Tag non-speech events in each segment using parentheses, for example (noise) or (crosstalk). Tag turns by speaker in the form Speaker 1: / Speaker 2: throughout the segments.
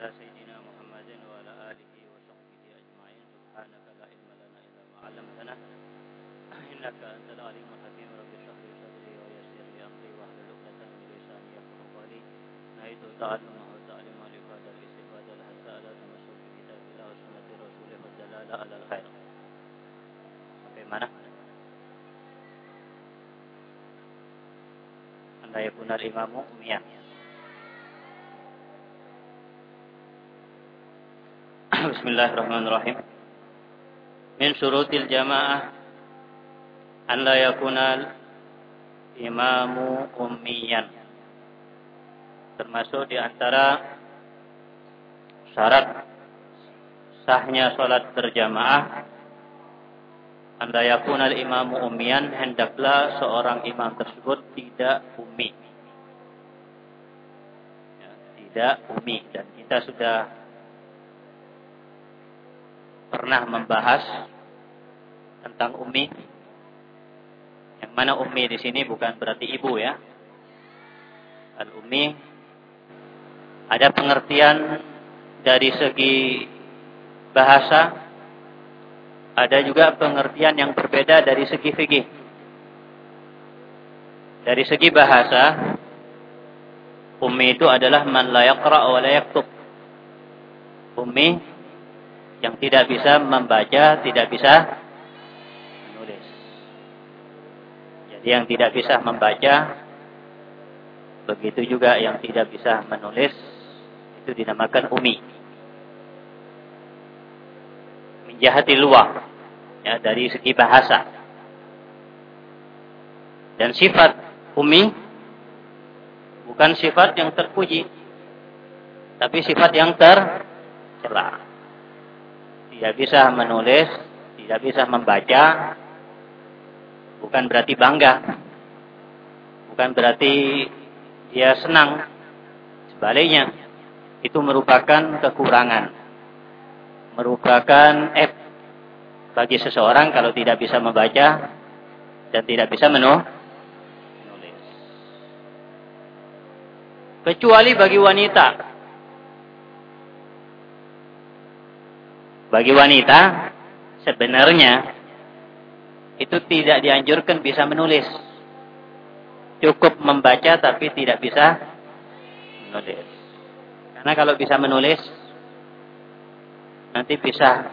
Speaker 1: على سيدنا محمد وعلى آله وصحبه أجمعين. سبحانك لا علم لنا إلا ما علمتنا. إنك أنت العليم الحكيم. رب اشرح لي صدري ويسر لي أمري واحلل عقدة من لساني يفقهوا قولي. نهيت تعلمه وتعليم الإفادة الاستفادة حتى لا تمسك بكتاب الله وسنة رسوله والدلالة على الخير. Sampai mana? Anda yakuna al-imamu umiyah. Bismillahirrahmanirrahim. Min syurutil jamaah an la yakuna imamu ummiyan. Termasuk di antara syarat sahnya salat berjamaah an la yakuna imamu ummiyan hendaklah seorang imam tersebut tidak ummi. Ya, tidak ummi dan kita sudah pernah membahas tentang ummi. Yang mana ummi di sini bukan berarti ibu ya. Al-ummi ada pengertian dari segi bahasa, ada juga pengertian yang berbeda dari segi fikih. Dari segi bahasa, ummi itu adalah man la yaqra wa la yaktub. Ummi yang tidak bisa membaca, tidak bisa menulis. Jadi yang tidak bisa membaca, begitu juga yang tidak bisa menulis, itu dinamakan umi. Menjahati luar, ya, dari segi bahasa. Dan sifat umi bukan sifat yang terpuji, tapi sifat yang tercela tidak bisa menulis, tidak bisa membaca, bukan berarti bangga. Bukan berarti dia senang. Sebaliknya, itu merupakan kekurangan. Merupakan F bagi seseorang kalau tidak bisa membaca dan tidak bisa menulis. Kecuali bagi wanita Bagi wanita, sebenarnya itu tidak dianjurkan bisa menulis. Cukup membaca tapi tidak bisa menulis. Karena kalau bisa menulis, nanti bisa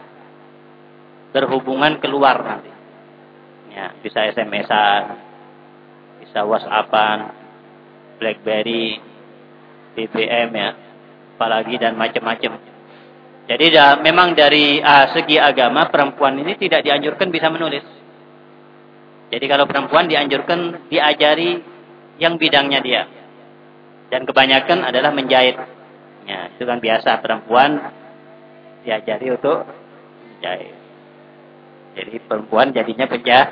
Speaker 1: berhubungan keluar nanti. Ya, bisa SMS-an, bisa WhatsAppan, BlackBerry, BBM ya, apalagi dan macam-macam. Jadi da, memang dari uh, segi agama perempuan ini tidak dianjurkan bisa menulis. Jadi kalau perempuan dianjurkan diajari yang bidangnya dia. Dan kebanyakan adalah menjahit. Ya, itu kan biasa perempuan diajari untuk menjahit. Jadi perempuan jadinya penjahit,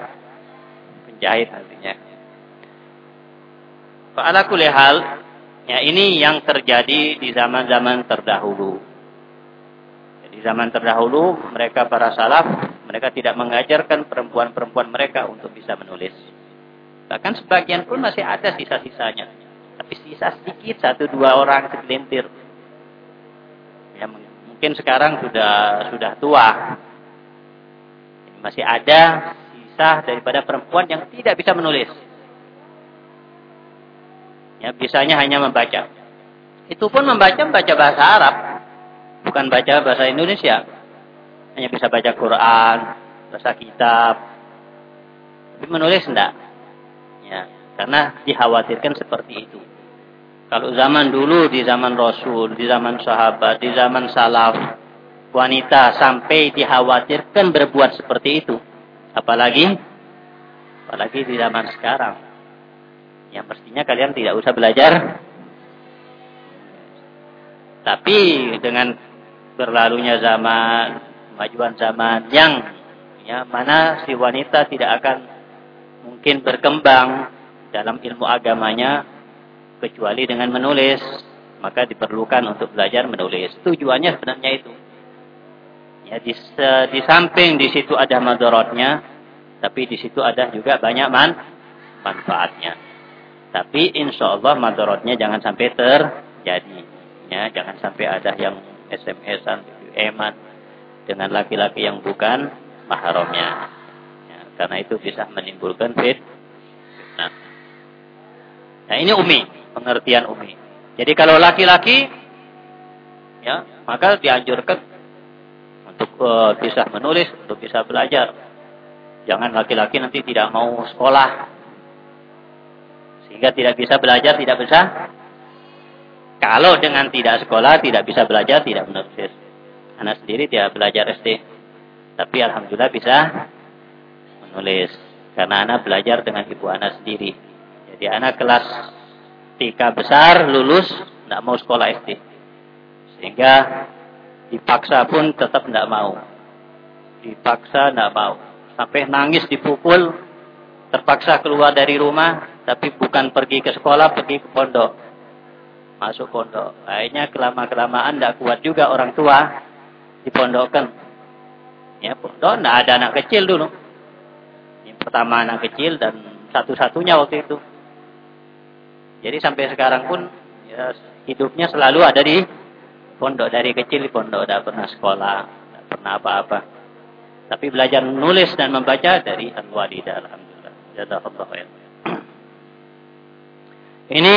Speaker 1: penjahit artinya. Fa'ala hal, ya ini yang terjadi di zaman-zaman terdahulu. Di zaman terdahulu, mereka para salaf, mereka tidak mengajarkan perempuan-perempuan mereka untuk bisa menulis. Bahkan sebagian pun masih ada sisa-sisanya. Tapi sisa sedikit, satu dua orang segelintir. Ya, mungkin sekarang sudah sudah tua. Masih ada sisa daripada perempuan yang tidak bisa menulis. Ya, bisanya hanya membaca. Itu pun membaca membaca bahasa Arab bukan baca bahasa Indonesia. Hanya bisa baca Quran, bahasa kitab. Tapi menulis enggak. Ya, karena dikhawatirkan seperti itu. Kalau zaman dulu, di zaman Rasul, di zaman sahabat, di zaman salaf, wanita sampai dikhawatirkan berbuat seperti itu. Apalagi, apalagi di zaman sekarang. Yang mestinya kalian tidak usah belajar. Tapi dengan berlalunya zaman, kemajuan zaman yang ya mana si wanita tidak akan mungkin berkembang dalam ilmu agamanya kecuali dengan menulis, maka diperlukan untuk belajar menulis. Tujuannya sebenarnya itu. Ya di, di samping di situ ada madorotnya, tapi di situ ada juga banyak man, manfaatnya. Tapi insya Allah madorotnya jangan sampai terjadi. Ya, jangan sampai ada yang SMS-an, eman dengan laki-laki yang bukan mahramnya. Ya, karena itu bisa menimbulkan fit. Nah, nah ini umi, pengertian umi. Jadi kalau laki-laki, ya maka dianjurkan untuk uh, bisa menulis, untuk bisa belajar. Jangan laki-laki nanti tidak mau sekolah, sehingga tidak bisa belajar, tidak bisa. Kalau dengan tidak sekolah, tidak bisa belajar, tidak menulis. Anak sendiri tidak belajar SD. Tapi Alhamdulillah bisa menulis. Karena anak belajar dengan ibu anak sendiri. Jadi anak kelas tiga besar, lulus, tidak mau sekolah SD. Sehingga dipaksa pun tetap tidak mau. Dipaksa tidak mau. Sampai nangis dipukul, terpaksa keluar dari rumah, tapi bukan pergi ke sekolah, pergi ke pondok. Masuk pondok. Akhirnya kelama-kelamaan tidak kuat juga orang tua dipondokkan. Ya, pondok tidak ada anak kecil dulu. Yang pertama anak kecil dan satu-satunya waktu itu. Jadi sampai sekarang pun ya, hidupnya selalu ada di pondok dari kecil di pondok, tidak pernah sekolah, tidak pernah apa-apa. Tapi belajar menulis dan membaca dari al-walidah alhamdulillah. Jazakallah khair. (clears throat) Ini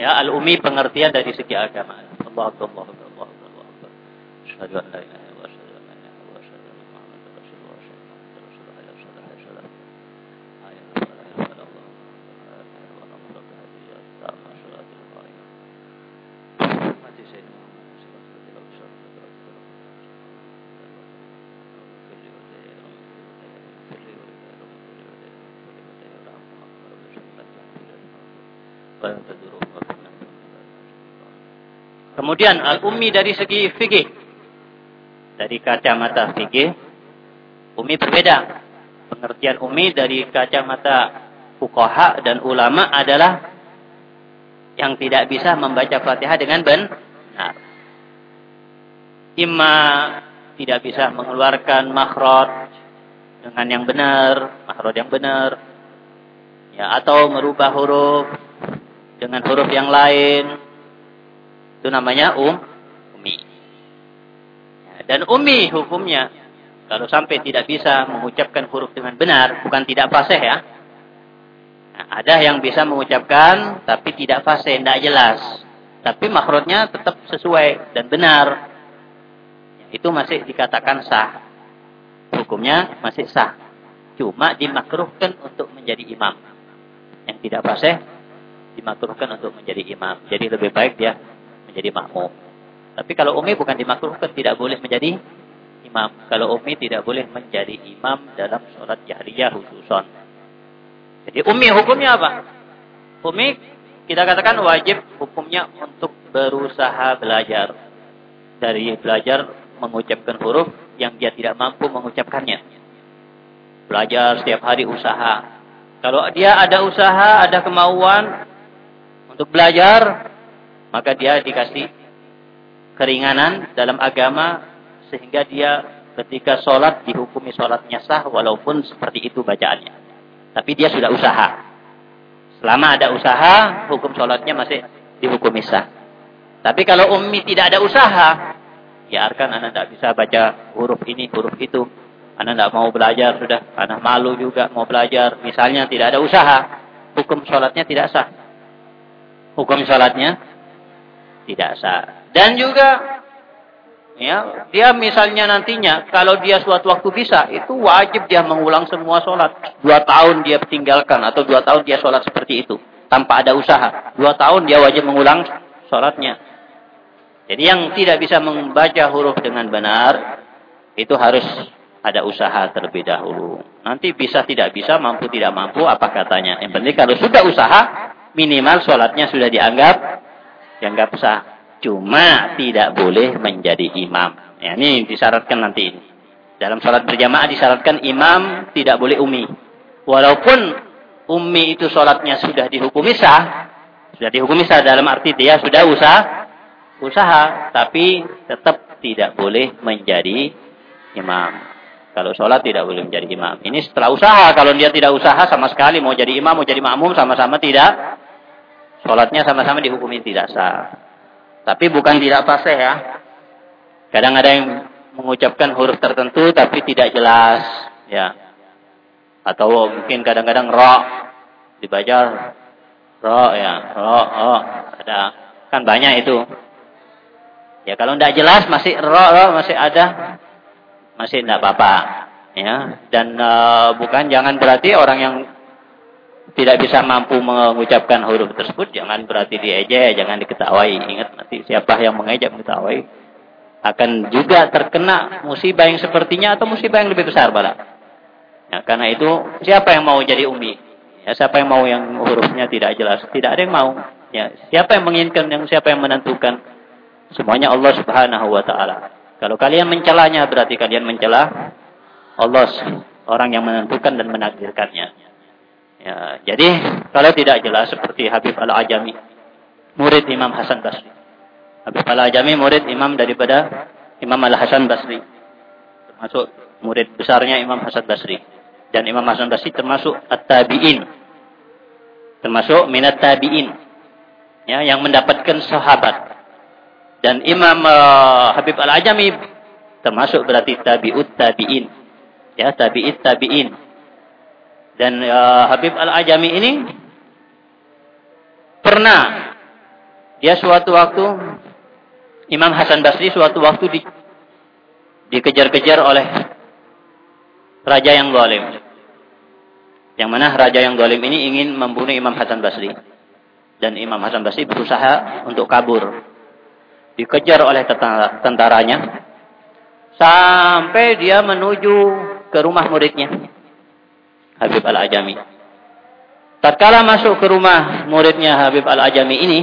Speaker 1: Ya, al-umi pengertian dari segi agama. Allah Allah Allah Allah. Allah, Allah. Kemudian al-ummi dari segi fikih dari kacamata fikih, umi berbeda. Pengertian umi dari kacamata fuqaha dan ulama adalah yang tidak bisa membaca Fatihah dengan benar. Ima tidak bisa mengeluarkan makhraj dengan yang benar, makhraj yang benar. Ya, atau merubah huruf dengan huruf yang lain. Itu namanya um dan umi hukumnya. Kalau sampai tidak bisa mengucapkan huruf dengan benar, bukan tidak fasih ya. Nah, ada yang bisa mengucapkan tapi tidak fasih, tidak jelas. Tapi makhrajnya tetap sesuai dan benar. Itu masih dikatakan sah. Hukumnya masih sah. Cuma dimakruhkan untuk menjadi imam. Yang tidak fasih dimakruhkan untuk menjadi imam. Jadi lebih baik dia menjadi makmum. Tapi kalau umi bukan dimakruhkan, tidak boleh menjadi imam. Kalau umi tidak boleh menjadi imam dalam sholat jahriyah khususon. Jadi umi hukumnya apa? Umi kita katakan wajib hukumnya untuk berusaha belajar. Dari belajar mengucapkan huruf yang dia tidak mampu mengucapkannya. Belajar setiap hari usaha. Kalau dia ada usaha, ada kemauan untuk belajar, maka dia dikasih keringanan dalam agama sehingga dia ketika sholat dihukumi sholatnya sah walaupun seperti itu bacaannya. Tapi dia sudah usaha. Selama ada usaha, hukum sholatnya masih dihukumi sah. Tapi kalau ummi tidak ada usaha, biarkan anak tidak bisa baca huruf ini, huruf itu. Anak tidak mau belajar sudah, anak malu juga mau belajar. Misalnya tidak ada usaha, hukum sholatnya tidak sah. Hukum sholatnya tidak sah. Dan juga ya, dia misalnya nantinya kalau dia suatu waktu bisa, itu wajib dia mengulang semua sholat. Dua tahun dia tinggalkan atau dua tahun dia sholat seperti itu tanpa ada usaha. Dua tahun dia wajib mengulang sholatnya. Jadi yang tidak bisa membaca huruf dengan benar itu harus ada usaha terlebih dahulu. Nanti bisa tidak bisa, mampu tidak mampu, apa katanya. Yang penting kalau sudah usaha, minimal sholatnya sudah dianggap dianggap sah. Cuma tidak boleh menjadi imam. Ya, ini disyaratkan nanti. Dalam sholat berjamaah disyaratkan imam tidak boleh umi. Walaupun umi itu sholatnya sudah dihukumi sah. Sudah dihukumi sah dalam arti dia sudah usaha. Usaha. Tapi tetap tidak boleh menjadi imam. Kalau sholat tidak boleh menjadi imam. Ini setelah usaha. Kalau dia tidak usaha sama sekali mau jadi imam, mau jadi makmum sama-sama tidak. Sholatnya sama-sama dihukumi tidak sah. Tapi bukan tidak fasih ya. Kadang ada yang mengucapkan huruf tertentu tapi tidak jelas, ya. Atau mungkin kadang-kadang ro dibaca ro ya, ro, ada kan banyak itu. Ya kalau tidak jelas masih ro, ro masih ada, masih tidak apa-apa, ya. Dan uh, bukan jangan berarti orang yang tidak bisa mampu mengucapkan huruf tersebut, jangan berarti diejek, jangan diketawai. Ingat nanti siapa yang mengejek mengetahui akan juga terkena musibah yang sepertinya atau musibah yang lebih besar pada. Ya, karena itu siapa yang mau jadi umi? Ya, siapa yang mau yang hurufnya tidak jelas? Tidak ada yang mau. Ya, siapa yang menginginkan yang siapa yang menentukan? Semuanya Allah Subhanahu wa taala. Kalau kalian mencelanya berarti kalian mencela Allah orang yang menentukan dan menakdirkannya. Ya, jadi kalau tidak jelas seperti Habib Al-Ajami, murid Imam Hasan Basri. Habib Al-Ajami murid imam daripada Imam Al-Hasan Basri. Termasuk murid besarnya Imam Hasan Basri. Dan Imam Hasan Basri termasuk At-Tabi'in. Termasuk minat tabi'in. Ya, yang mendapatkan sahabat. Dan Imam uh, Habib Al-Ajami termasuk berarti tabi'ut tabi'in. Ya, tabi'it tabi'in dan uh, Habib Al-Ajami ini pernah dia suatu waktu Imam Hasan Basri suatu waktu di, dikejar-kejar oleh raja yang zalim. Yang mana raja yang zalim ini ingin membunuh Imam Hasan Basri. Dan Imam Hasan Basri berusaha untuk kabur. Dikejar oleh tentaranya. Sampai dia menuju ke rumah muridnya. Habib Al-Ajami. Tatkala masuk ke rumah muridnya Habib Al-Ajami ini,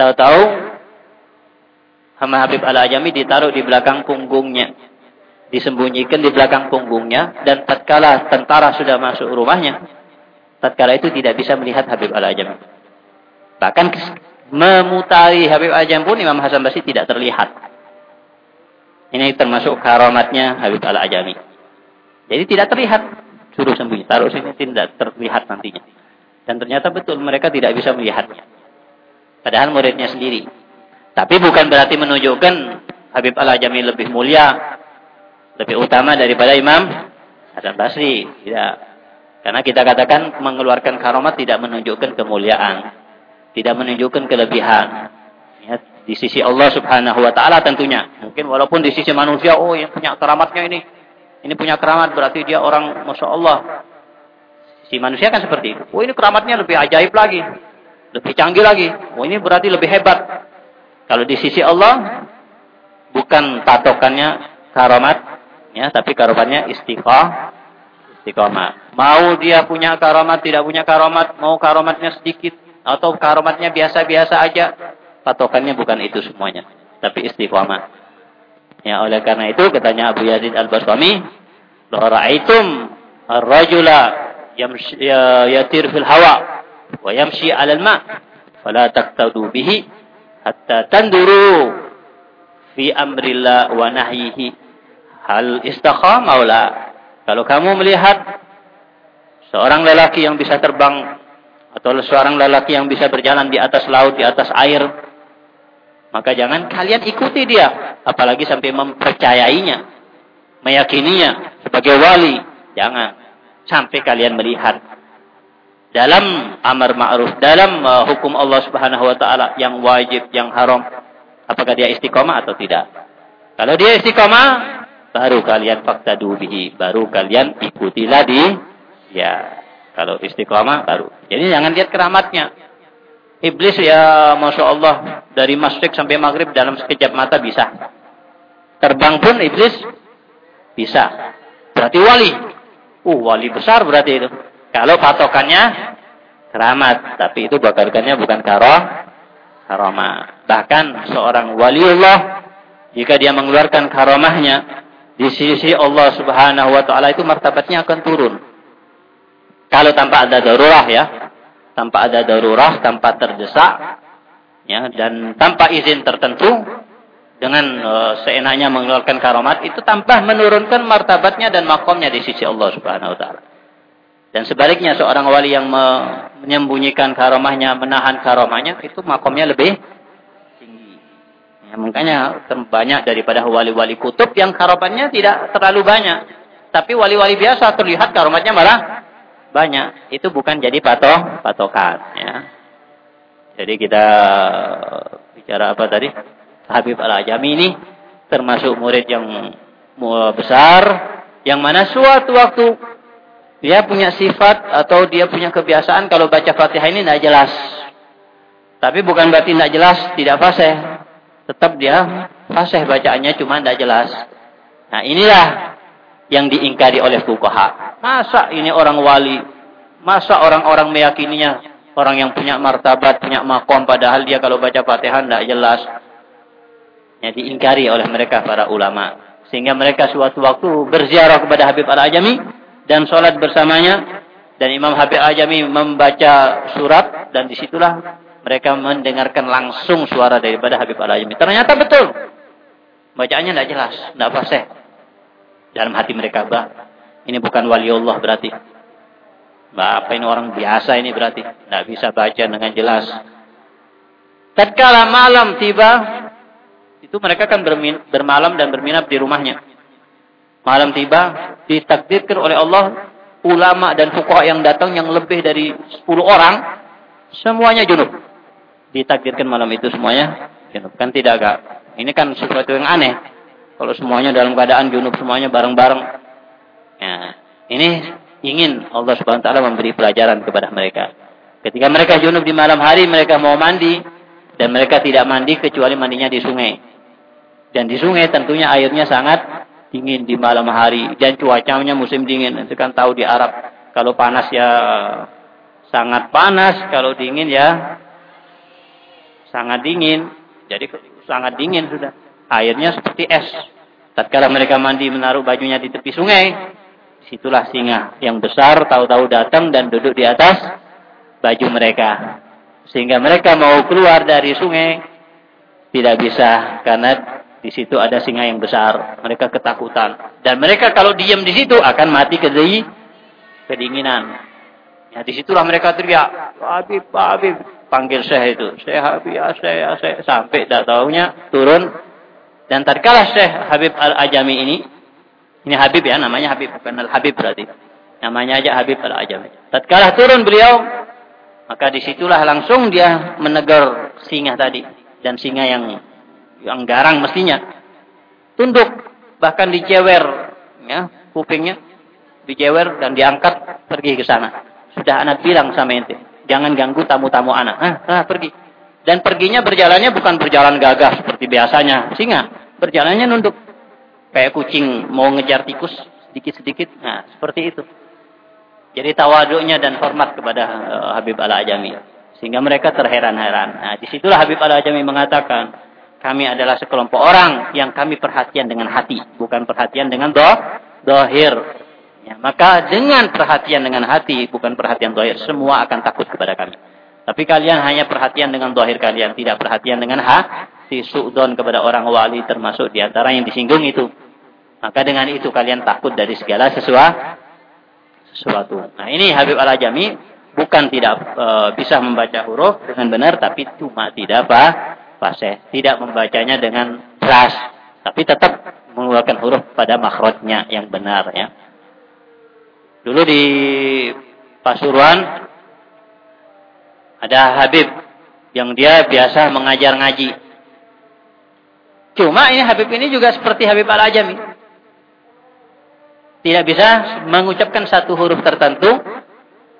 Speaker 1: tahu-tahu sama Habib Al-Ajami ditaruh di belakang punggungnya. Disembunyikan di belakang punggungnya. Dan tatkala tentara sudah masuk rumahnya, tatkala itu tidak bisa melihat Habib Al-Ajami. Bahkan memutari Habib Al-Ajami pun Imam Hasan Basri tidak terlihat. Ini termasuk karamatnya Habib Al-Ajami. Jadi tidak terlihat suruh sembunyi, taruh sini tidak terlihat nantinya. Dan ternyata betul mereka tidak bisa melihatnya. Padahal muridnya sendiri. Tapi bukan berarti menunjukkan Habib Al-Ajami lebih mulia, lebih utama daripada Imam Hasan Basri. Tidak. Karena kita katakan mengeluarkan karomat tidak menunjukkan kemuliaan. Tidak menunjukkan kelebihan. Ya, di sisi Allah subhanahu wa ta'ala tentunya. Mungkin walaupun di sisi manusia, oh yang punya keramatnya ini ini punya keramat berarti dia orang Masya Allah. Si manusia kan seperti itu. Oh ini keramatnya lebih ajaib lagi. Lebih canggih lagi. Oh ini berarti lebih hebat. Kalau di sisi Allah, bukan patokannya karamat. ya, Tapi karamatnya istiqah. Istiqomah. Mau dia punya karamat, tidak punya karamat. Mau karamatnya sedikit. Atau karamatnya biasa-biasa aja. Patokannya bukan itu semuanya. Tapi istiqomah. Ya, oleh karena itu katanya Abu Yazid Al-Bastami, "La ra'aitum ar-rajula ya, yatir fil hawa wa yamshi 'ala al-ma' fala taqtadu bihi hatta tanduru fi amrillah wa nahyihi hal istiqamah la." Kalau kamu melihat seorang lelaki yang bisa terbang atau seorang lelaki yang bisa berjalan di atas laut, di atas air, maka jangan kalian ikuti dia. Apalagi sampai mempercayainya. Meyakininya sebagai wali. Jangan. Sampai kalian melihat. Dalam amar ma'ruf. Dalam uh, hukum Allah subhanahu wa ta'ala. Yang wajib, yang haram. Apakah dia istiqomah atau tidak. Kalau dia istiqomah. Baru kalian fakta bihi. Baru kalian ikutilah di. Ya. Kalau istiqomah baru. Jadi jangan lihat keramatnya. Iblis ya Masya Allah dari masjid sampai maghrib dalam sekejap mata bisa. Terbang pun iblis bisa. Berarti wali. Uh, wali besar berarti itu. Kalau patokannya keramat. Tapi itu bakarkannya bukan karoh. Karomah. Bahkan seorang waliullah. Jika dia mengeluarkan karomahnya. Di sisi Allah subhanahu wa ta'ala itu martabatnya akan turun. Kalau tanpa ada darurat ya tanpa ada darurat, tanpa terdesak, ya, dan tanpa izin tertentu, dengan uh, seenaknya mengeluarkan karomat, itu tanpa menurunkan martabatnya dan makomnya di sisi Allah Subhanahu Wa Taala. Dan sebaliknya seorang wali yang menyembunyikan karomahnya, menahan karomahnya, itu makomnya lebih tinggi. Ya, makanya banyak daripada wali-wali kutub yang harapannya tidak terlalu banyak. Tapi wali-wali biasa terlihat karomatnya malah banyak. Itu bukan jadi patok patokan. Ya. Jadi kita bicara apa tadi? Habib Al-Ajami ini termasuk murid yang besar. Yang mana suatu waktu dia punya sifat atau dia punya kebiasaan kalau baca fatihah ini tidak jelas. Tapi bukan berarti tidak jelas, tidak fasih. Tetap dia fasih bacaannya cuma tidak jelas. Nah inilah yang diingkari oleh fukaha. Masa ini orang wali? Masa orang-orang meyakininya orang yang punya martabat, punya makom padahal dia kalau baca Fatihah tidak jelas. Yang diingkari oleh mereka para ulama. Sehingga mereka suatu waktu berziarah kepada Habib Al-Ajami dan sholat bersamanya. Dan Imam Habib Al-Ajami membaca surat dan di situlah mereka mendengarkan langsung suara daripada Habib Al-Ajami. Ternyata betul. Bacaannya tidak jelas, tidak fasih. Dalam hati mereka, bah, ini bukan wali Allah berarti. Bah, apa ini orang biasa ini berarti. Tidak bisa baca dengan jelas. Tatkala malam tiba, itu mereka kan bermalam dan berminap di rumahnya. Malam tiba, ditakdirkan oleh Allah, ulama dan fuqaha yang datang yang lebih dari 10 orang, semuanya junub ditakdirkan malam itu semuanya junub. Kan tidak agak. Ini kan sesuatu yang aneh. Kalau semuanya dalam keadaan junub semuanya bareng-bareng. Ya, ini ingin Allah Subhanahu wa taala memberi pelajaran kepada mereka. Ketika mereka junub di malam hari mereka mau mandi dan mereka tidak mandi kecuali mandinya di sungai. Dan di sungai tentunya airnya sangat dingin di malam hari dan cuacanya musim dingin. Itu kan tahu di Arab kalau panas ya sangat panas, kalau dingin ya sangat dingin. Jadi sangat dingin sudah. Airnya seperti es. Tatkala mereka mandi menaruh bajunya di tepi sungai, situlah singa yang besar tahu-tahu datang dan duduk di atas baju mereka. Sehingga mereka mau keluar dari sungai tidak bisa karena di situ ada singa yang besar. Mereka ketakutan dan mereka kalau diam di situ akan mati kedinginan. Ya di situlah mereka teriak, Habib, Habib, panggil Syekh itu. Syekh Habib, ya Syekh, ya Syekh. Sampai tak tahunya turun. Dan tatkala Syekh Habib Al-Ajami ini, ini Habib ya, namanya Habib, bukan Al-Habib berarti. Namanya aja Habib Al-Ajami. Tatkala turun beliau, maka di situlah langsung dia menegur singa tadi. Dan singa yang yang garang mestinya. Tunduk, bahkan dicewer, ya, kupingnya dicewer dan diangkat pergi ke sana. Sudah anak bilang sama ente Jangan ganggu tamu-tamu anak. Ah, ah, pergi. Dan perginya berjalannya bukan berjalan gagah seperti biasanya. Singa. Berjalannya nunduk. Kayak kucing mau ngejar tikus sedikit-sedikit. Nah, seperti itu. Jadi tawaduknya dan hormat kepada uh, Habib Al-Ajami. Sehingga mereka terheran-heran. Nah, di situlah Habib Al-Ajami mengatakan, kami adalah sekelompok orang yang kami perhatian dengan hati. Bukan perhatian dengan doh, dohir. Ya, maka dengan perhatian dengan hati, bukan perhatian dohir, semua akan takut kepada kami. Tapi kalian hanya perhatian dengan dohir kalian, tidak perhatian dengan hati, su'don kepada orang wali, termasuk di antara yang disinggung itu. Maka dengan itu kalian takut dari segala sesuatu. sesuatu. Nah ini Habib Al-Ajami bukan tidak e, bisa membaca huruf dengan benar, tapi cuma tidak apa, fasih. Tidak membacanya dengan keras, tapi tetap mengeluarkan huruf pada makhrajnya yang benar ya. Dulu di Pasuruan ada Habib yang dia biasa mengajar ngaji. Cuma ini Habib ini juga seperti Habib Al-Ajami. Tidak bisa mengucapkan satu huruf tertentu.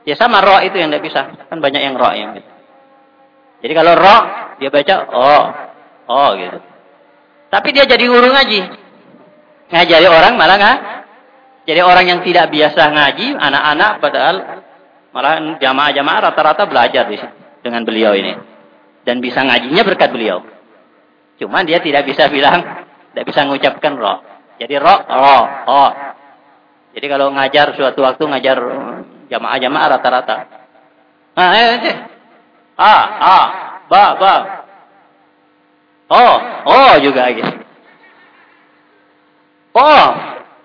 Speaker 1: Ya sama roh itu yang tidak bisa. Kan banyak yang roh yang gitu. Jadi kalau roh dia baca oh, oh gitu. Tapi dia jadi guru ngaji. Ngajari orang malah nggak jadi orang yang tidak biasa ngaji, anak-anak padahal malah jamaah-jamaah rata-rata belajar di dengan beliau ini. Dan bisa ngajinya berkat beliau. Cuma dia tidak bisa bilang, tidak bisa mengucapkan roh. Jadi roh, roh, oh. Jadi kalau ngajar suatu waktu ngajar jamaah-jamaah rata-rata. Nah, eh, eh. Ah, ah, ba, ba. Oh, oh juga gitu. Oh,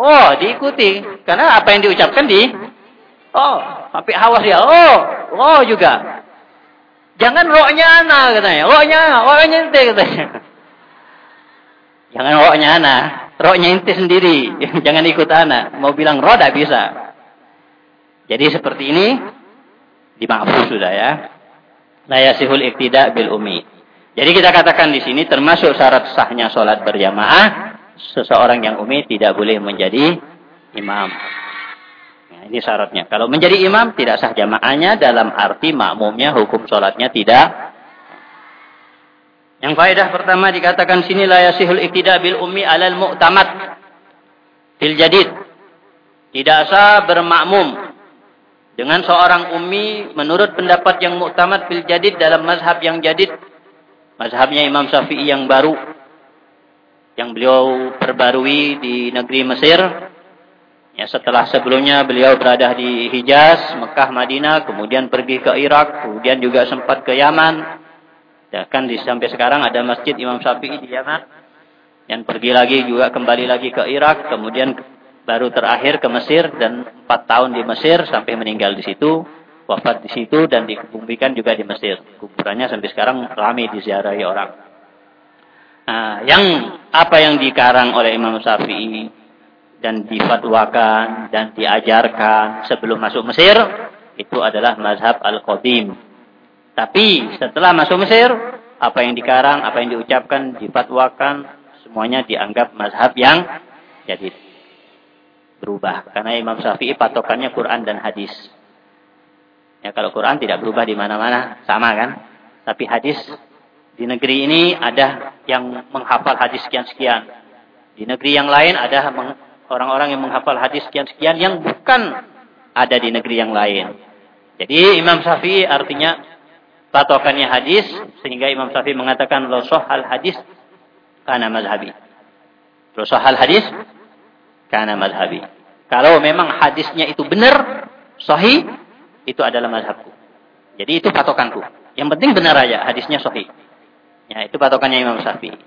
Speaker 1: Oh, diikuti. Karena apa yang diucapkan di Oh, sampai hawas ya. Oh, oh juga. Jangan rohnya anak katanya. Rohnya, rohnya ente katanya. Jangan roknya anak. Roknya inti sendiri. (laughs) Jangan ikut anak. Mau bilang roh tidak bisa. Jadi seperti ini. Dimaafkan sudah ya. La yasihul iktidak bil umi. Jadi kita katakan di sini termasuk syarat sahnya sholat berjamaah. Seseorang yang umi tidak boleh menjadi imam. Nah, ini syaratnya. Kalau menjadi imam tidak sah jamaahnya dalam arti makmumnya hukum sholatnya tidak yang faedah pertama dikatakan sini la yasihul bil ummi alal mu'tamad fil jadid. Tidak sah bermakmum dengan seorang ummi menurut pendapat yang mu'tamad fil jadid dalam mazhab yang jadid. Mazhabnya Imam Syafi'i yang baru yang beliau perbarui di negeri Mesir. Ya, setelah sebelumnya beliau berada di Hijaz, Mekah, Madinah, kemudian pergi ke Irak, kemudian juga sempat ke Yaman, Ya, kan di, sampai sekarang ada masjid Imam Syafi'i di Yaman. Yang pergi lagi juga kembali lagi ke Irak. Kemudian baru terakhir ke Mesir dan empat tahun di Mesir sampai meninggal di situ. Wafat di situ dan dikuburan juga di Mesir. Kuburannya sampai sekarang ramai diziarahi orang. Nah, yang apa yang dikarang oleh Imam Syafi'i dan difatwakan dan diajarkan sebelum masuk Mesir itu adalah mazhab Al-Qadim tapi setelah masuk Mesir, apa yang dikarang, apa yang diucapkan, difatwakan, semuanya dianggap mazhab yang jadi berubah. Karena Imam Syafi'i patokannya Quran dan hadis. Ya kalau Quran tidak berubah di mana-mana, sama kan? Tapi hadis di negeri ini ada yang menghafal hadis sekian-sekian. Di negeri yang lain ada orang-orang yang menghafal hadis sekian-sekian yang bukan ada di negeri yang lain. Jadi Imam Syafi'i artinya patokannya hadis sehingga Imam Syafi'i mengatakan lo sohal hadis karena mazhabi. Lo sohal hadis karena mazhabi. Kalau memang hadisnya itu benar, sahih, itu adalah mazhabku. Jadi itu patokanku. Yang penting benar aja hadisnya sahih. Ya, itu patokannya Imam Syafi'i.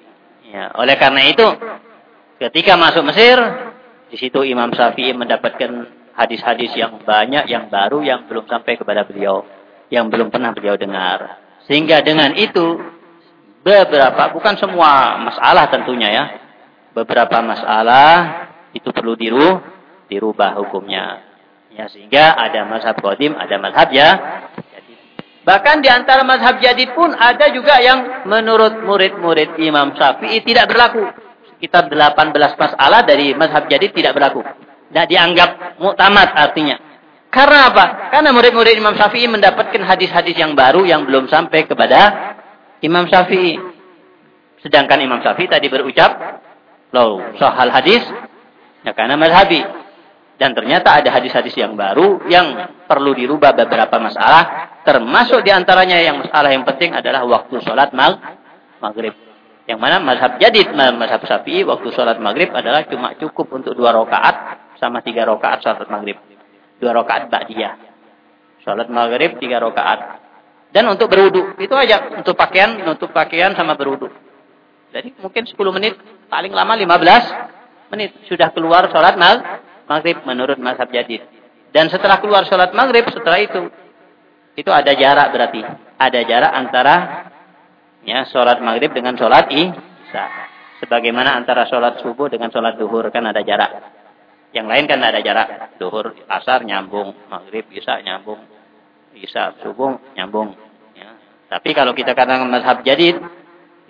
Speaker 1: Ya, oleh karena itu ketika masuk Mesir, di situ Imam Syafi'i mendapatkan hadis-hadis yang banyak, yang baru, yang belum sampai kepada beliau yang belum pernah beliau dengar. Sehingga dengan itu beberapa bukan semua masalah tentunya ya. Beberapa masalah itu perlu diru, dirubah hukumnya. Ya sehingga ada mazhab qadim, ada mazhab ya. Bahkan di antara mazhab jadi pun ada juga yang menurut murid-murid Imam Syafi'i tidak berlaku. Sekitar 18 masalah dari mazhab jadi tidak berlaku. Tidak dianggap muktamad artinya. Karena apa? Karena murid-murid Imam Syafi'i mendapatkan hadis-hadis yang baru yang belum sampai kepada Imam Syafi'i. Sedangkan Imam Syafi'i tadi berucap, loh, soal hadis, ya karena mazhabi. Dan ternyata ada hadis-hadis yang baru yang perlu dirubah beberapa masalah. Termasuk di antaranya yang masalah yang penting adalah waktu sholat mag maghrib. Yang mana mazhab jadid, mazhab syafi'i, waktu sholat maghrib adalah cuma cukup untuk dua rakaat sama tiga rakaat sholat maghrib dua rakaat ba'diyah. Salat maghrib tiga rakaat. Dan untuk berwudu, itu aja untuk pakaian, untuk pakaian sama berwudu. Jadi mungkin 10 menit, paling lama 15 menit sudah keluar salat maghrib menurut mazhab jadid. Dan setelah keluar salat maghrib, setelah itu itu ada jarak berarti. Ada jarak antara ya salat maghrib dengan salat isya. Sebagaimana antara salat subuh dengan salat duhur kan ada jarak. Yang lain kan ada jarak. Duhur, asar nyambung. Maghrib, isya nyambung. Isya, subuh nyambung. Ya. Tapi kalau kita katakan mazhab jadid,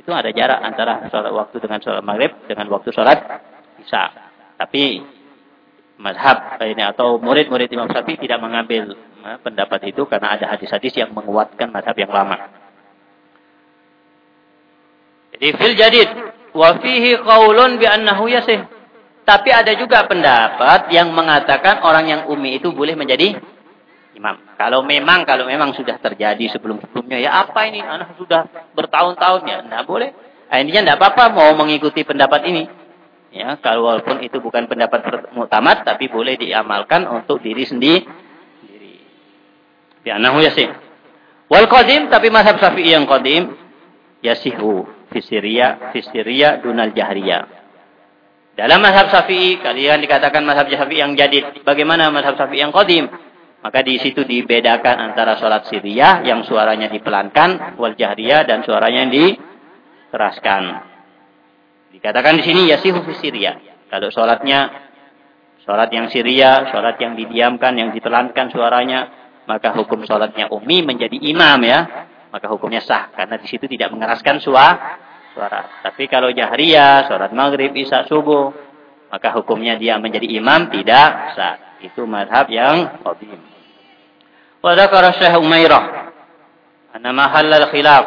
Speaker 1: itu ada jarak antara sholat waktu dengan sholat maghrib dengan waktu sholat isya. Tapi mazhab ini atau murid-murid Imam Syafi'i tidak mengambil ya, pendapat itu karena ada hadis-hadis yang menguatkan mazhab yang lama. Jadi fil jadid wa fihi qaulun bi annahu yasih. Tapi ada juga pendapat yang mengatakan orang yang umi itu boleh menjadi imam. Kalau memang kalau memang sudah terjadi sebelum-sebelumnya ya apa ini anak sudah bertahun-tahun ya enggak boleh. Nah, intinya enggak apa-apa mau mengikuti pendapat ini. Ya, kalau walaupun itu bukan pendapat mutamat tapi boleh diamalkan untuk diri sendiri. Ya nahu yasih. Wal qadim tapi mazhab Syafi'i yang qadim yasihu fi Syria fi Syria dunal jahriyah. Dalam mazhab Syafi'i, kalian dikatakan mazhab Syafi'i yang jadid. Bagaimana mazhab Syafi'i yang qadim? Maka di situ dibedakan antara sholat siriyah yang suaranya dipelankan, wal jahriyah dan suaranya yang dikeraskan. Dikatakan di sini yasihu fi Syria. Kalau sholatnya sholat yang Syria, sholat yang didiamkan, yang dipelankan suaranya, maka hukum sholatnya umi menjadi imam ya. Maka hukumnya sah karena di situ tidak mengeraskan suara. suara. Tapi kalau jahriyah, sholat maghrib, isya, subuh, maka hukumnya dia menjadi imam tidak sah. Itu madhab yang qadim. Wa dzakara Syekh Umairah anna khilaf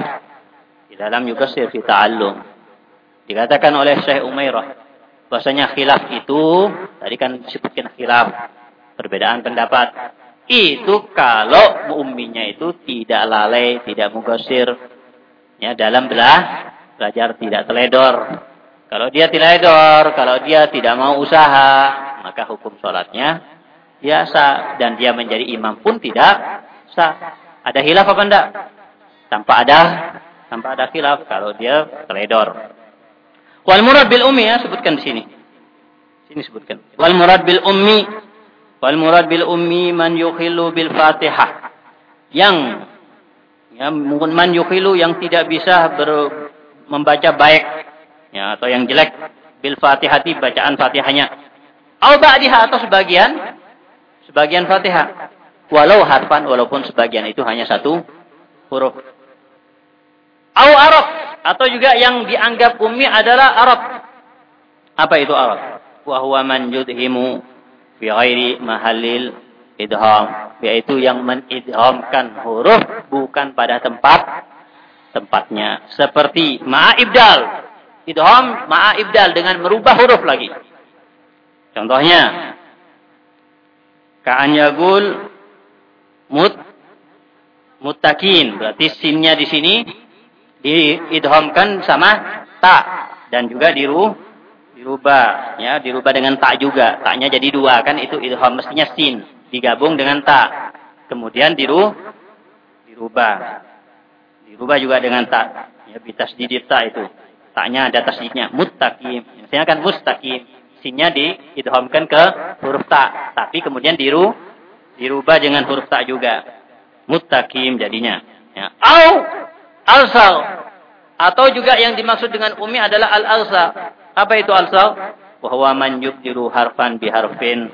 Speaker 1: idza lam yukassir fi ta'allum. Dikatakan oleh Syekh Umairah bahasanya khilaf itu tadi kan disebutkan khilaf perbedaan pendapat itu kalau umminya itu tidak lalai, tidak mugosir ya dalam belah belajar tidak teledor kalau dia teledor, kalau dia tidak mau usaha, maka hukum sholatnya biasa. Dan dia menjadi imam pun tidak sah. Ada hilaf apa enggak? Tanpa ada tanpa ada hilaf kalau dia teledor. Wal murad bil ummi ya sebutkan di sini. Sini sebutkan. Wal murad bil ummi wal murad bil ummi man yukhilu bil Fatihah. Yang ya man yukhilu yang tidak bisa ber, membaca baik ya atau yang jelek bil Fatihati bacaan Fatihahnya. Au ba'diha atau sebagian sebagian Fatihah. Walau harfan walaupun sebagian itu hanya satu huruf. Au arab atau juga yang dianggap ummi adalah arab. Apa itu arab? Wa man yudhimu fi ghairi mahallil idham, yaitu yang menidhamkan huruf bukan pada tempat tempatnya. Seperti ma'ibdal idham ma'a ibdal dengan merubah huruf lagi. Contohnya ka'an yagul mut mutakin berarti sinnya di sini diidhamkan sama ta. Dan juga diru dirubah ya dirubah dengan tak juga. Taknya jadi dua kan? Itu idham mestinya sin. Digabung dengan ta. Kemudian diru dirubah dirubah juga dengan ta. Ya bitas didita itu. Taknya ada tasdidnya. Muttaqim. Misalnya kan mustaqim. Sinnya diidhamkan ke huruf ta, tapi kemudian diru dirubah dengan huruf ta juga. Muttaqim jadinya. Ya. Au alsal atau juga yang dimaksud dengan umi adalah al-alsa. Apa itu alsal? Bahwa man yubdiru harfan biharfin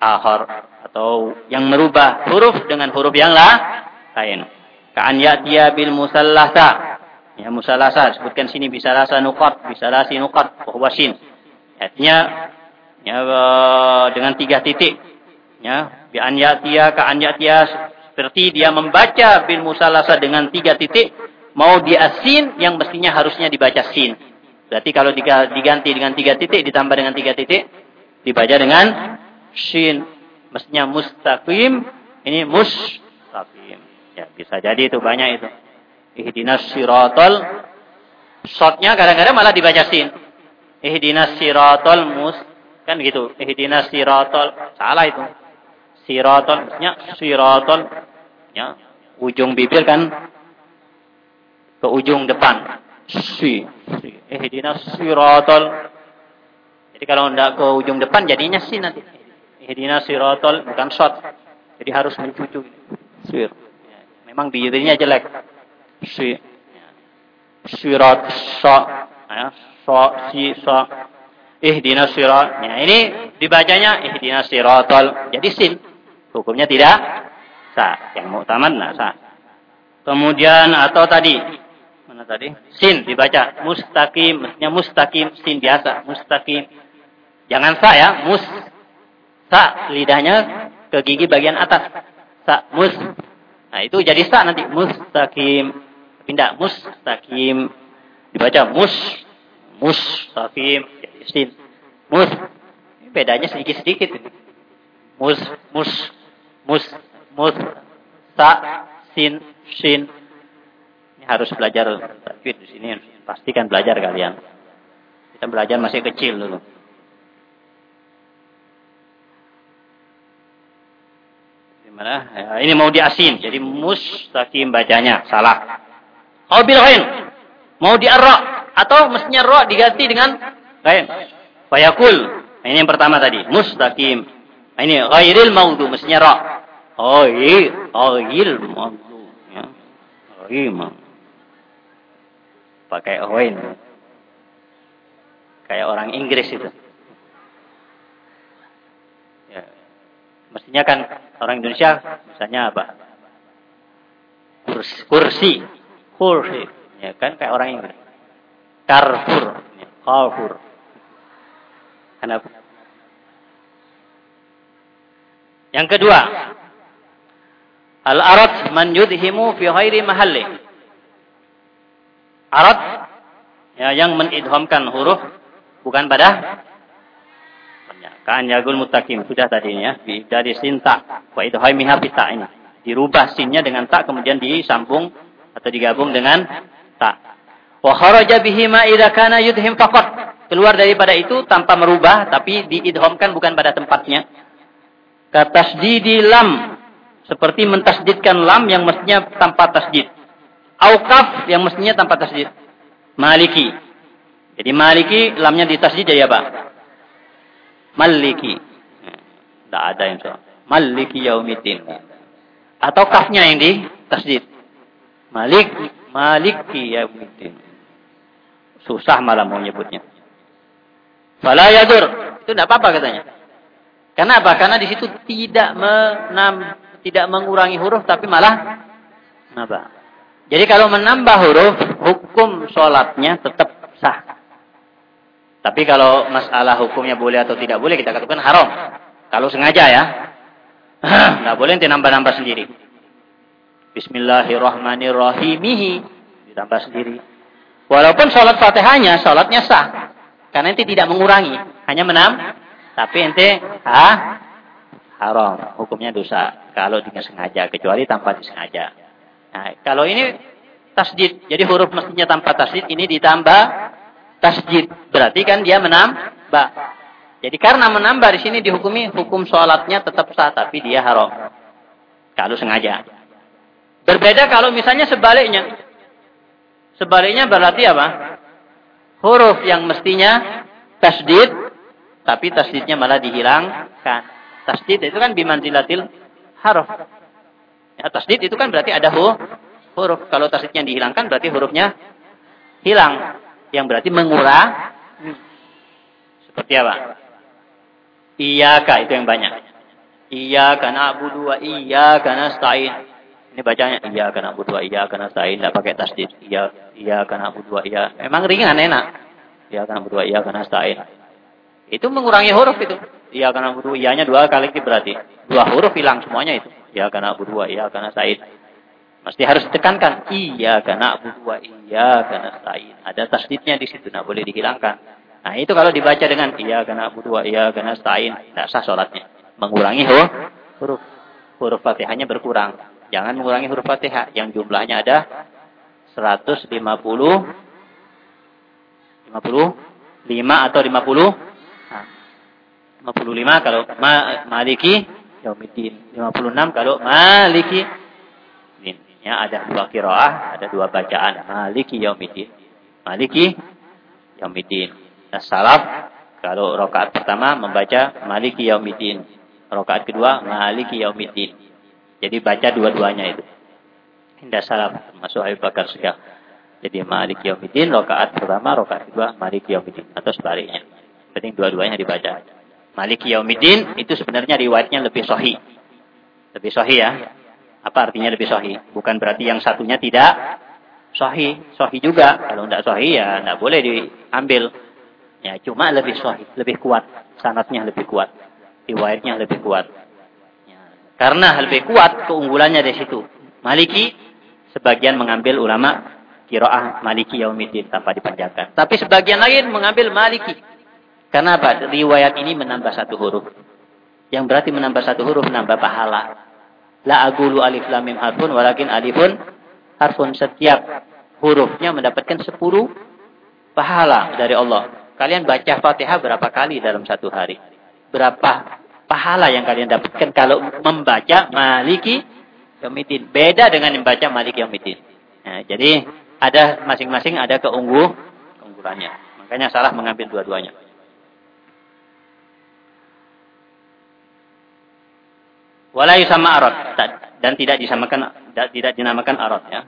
Speaker 1: ahar atau yang merubah huruf dengan huruf yang lain. Ka'an ya'tiya bil musallasa Ya musalasa sebutkan sini bisa rasa nukat, bisa rasa nukat, wasin. Artinya ya dengan tiga titik. Ya, bi an yatia ka an yatia seperti dia membaca bil musalasa dengan tiga titik mau di asin yang mestinya harusnya dibaca sin. Berarti kalau diganti dengan tiga titik ditambah dengan tiga titik dibaca dengan shin. Mestinya mustaqim ini mustaqim. Ya, bisa jadi itu banyak itu. Ihdinas siratal shotnya kadang-kadang malah dibaca sin. Ihdinas siratal mus kan gitu. Ihdinas siratal salah itu. Siratal maksudnya siratal ya ujung bibir kan ke ujung depan. Si, si. ihdinas siratal. Jadi kalau tidak ke ujung depan jadinya sin nanti. Ihdinas siratal bukan shot. Jadi harus mencucu. Sir. Memang bibirnya jelek si sirat sa ya sa si sa ihdina sirat ya ini dibacanya ihdina siratal jadi sin hukumnya tidak sa yang muktamad nah sa kemudian atau tadi? Mana tadi? Sin dibaca. Mustaqim maksudnya mustaqim sin biasa. Mustaqim. Jangan sa ya mus. Sa lidahnya ke gigi bagian atas. Sa mus. Nah itu jadi sa nanti. Mustaqim. Pindah. Mustaqim. Dibaca mus. Mustaqim. Jadi sin. Mus. Bedanya sedikit sedikit mus mus mus mus ta sin sin ini harus belajar tajwid di sini pastikan belajar kalian kita belajar masih kecil dulu Gimana? Ya, ini mau diasin, jadi mustaqim bacanya salah. Au bil ghain. Mau di arra atau mestinya ra diganti dengan ghain. Fayakul. Nah, ini yang pertama tadi, mustaqim. Nah, ini ghairil maudhu mestinya ra. Ghairil maudhu. Ya. Pakai ghain. kayak orang Inggris itu. Ya. Mestinya kan orang Indonesia misalnya apa? Kursi, kursi, kursi, ya kan kayak orang Inggris. Carrefour, ya, Carrefour. Kenapa? Yang kedua, al-arad man yudhimu fi ghairi mahalli. Arad ya, yang menidhamkan huruf bukan pada kan yagul mutakim. Sudah tadi ya dari sinta wa idhamiha pita ini. Dirubah sinnya dengan tak kemudian disambung atau digabung dengan tak wa kharaja bihi ma idza kana yudhim faqat. Keluar daripada itu tanpa merubah tapi diidhamkan bukan pada tempatnya. Katasdidi lam seperti mentasdidkan lam yang mestinya tanpa tasdid aukaf yang mestinya tanpa tasdid maliki jadi maliki lamnya ditasdid jadi apa? Maliki. Tidak ada yang salah. Maliki yaumiddin. Atau kafnya yang ditasdid. Malik maliki yaumiddin. Susah malah mau nyebutnya. Fala yadur. Itu tidak apa-apa katanya. Karena apa? Karena di situ tidak menam, tidak mengurangi huruf tapi malah apa? Jadi kalau menambah huruf, hukum sholatnya tetap sah. Tapi kalau masalah hukumnya boleh atau tidak boleh kita katakan haram. Kalau sengaja ya. (clears throat) Tidak boleh nanti nambah-nambah sendiri. Bismillahirrahmanirrahim. Ditambah sendiri. Walaupun sholat fatihahnya, sholatnya sah. Karena nanti tidak mengurangi. Hanya menam. Tapi ente ha, haram. Hukumnya dosa. Kalau dengan sengaja. Kecuali tanpa disengaja. Nah, kalau ini tasjid. Jadi huruf mestinya tanpa tasjid. Ini ditambah tasjid. Berarti kan dia menambah. Jadi karena menambah di sini dihukumi hukum sholatnya tetap sah, tapi dia haram. Kalau sengaja. Berbeda kalau misalnya sebaliknya. Sebaliknya berarti apa? Huruf yang mestinya tasjid, tapi tasjidnya malah dihilangkan. Tasjid itu kan bimanzilatil haruf. Ya, tasjid itu kan berarti ada huruf. Kalau tasjidnya dihilangkan berarti hurufnya hilang yang berarti mengurang seperti apa? Iyaka itu yang banyak. Iyaka na'budu wa iyaka nasta'in. Ini bacanya iyaka na'budu wa iyaka nasta'in enggak pakai tasdid. Iya iyaka na'budu wa iya. Memang ringan enak. Iyaka na'budu wa iyaka nasta'in. Itu mengurangi huruf itu. Iyaka na'budu iyanya dua kali berarti. Dua huruf hilang semuanya itu. Iyaka na'budu wa iyaka nasta'in. Mesti harus ditekankan. Iya karena wa iya karena stain. Ada tasdidnya di situ, tidak boleh dihilangkan. Nah itu kalau dibaca dengan iya karena wa iya karena stain, tidak sah sholatnya. Mengurangi huruf, huruf, huruf fatihahnya berkurang. Jangan mengurangi huruf fatihah yang jumlahnya ada 150, 50, 5 atau 50. Nah, 55 kalau ma, maliki yaumiddin. 56 kalau maliki Ya, ada dua kiroah, ada dua bacaan. Maliki yaumidin. Maliki yaumidin. Nah, salaf, kalau rokaat pertama membaca Maliki yaumidin. Rokaat kedua, Maliki yaumidin. Jadi baca dua-duanya itu. Indah salaf, masuk Abu Bakar Segaf. Jadi Maliki yaumidin, rokaat pertama, rokaat kedua, Maliki yaumidin. Atau sebaliknya. Penting dua-duanya dibaca. Maliki yaumidin itu sebenarnya riwayatnya lebih sahih. Lebih sahih ya. Apa artinya lebih sahih? Bukan berarti yang satunya tidak sahih. Sahih juga. Kalau tidak sahih ya tidak boleh diambil. Ya, cuma lebih sahih, lebih kuat. Sanatnya lebih kuat. Riwayatnya lebih kuat. Ya. Karena lebih kuat keunggulannya dari situ. Maliki sebagian mengambil ulama kiroah Maliki Yaumidin tanpa dipanjangkan. Tapi sebagian lain mengambil Maliki. Karena apa? Riwayat ini menambah satu huruf. Yang berarti menambah satu huruf menambah pahala. La agulu alif lam mim harfun walakin alifun harfun setiap hurufnya mendapatkan sepuluh pahala dari Allah. Kalian baca Fatihah berapa kali dalam satu hari? Berapa pahala yang kalian dapatkan kalau membaca Maliki Yaumiddin. Beda dengan membaca Maliki Yaumiddin. Nah, jadi ada masing-masing ada keungguh keunggulannya. Makanya salah mengambil dua-duanya. Wala sama arad dan tidak disamakan tidak dinamakan arad ya.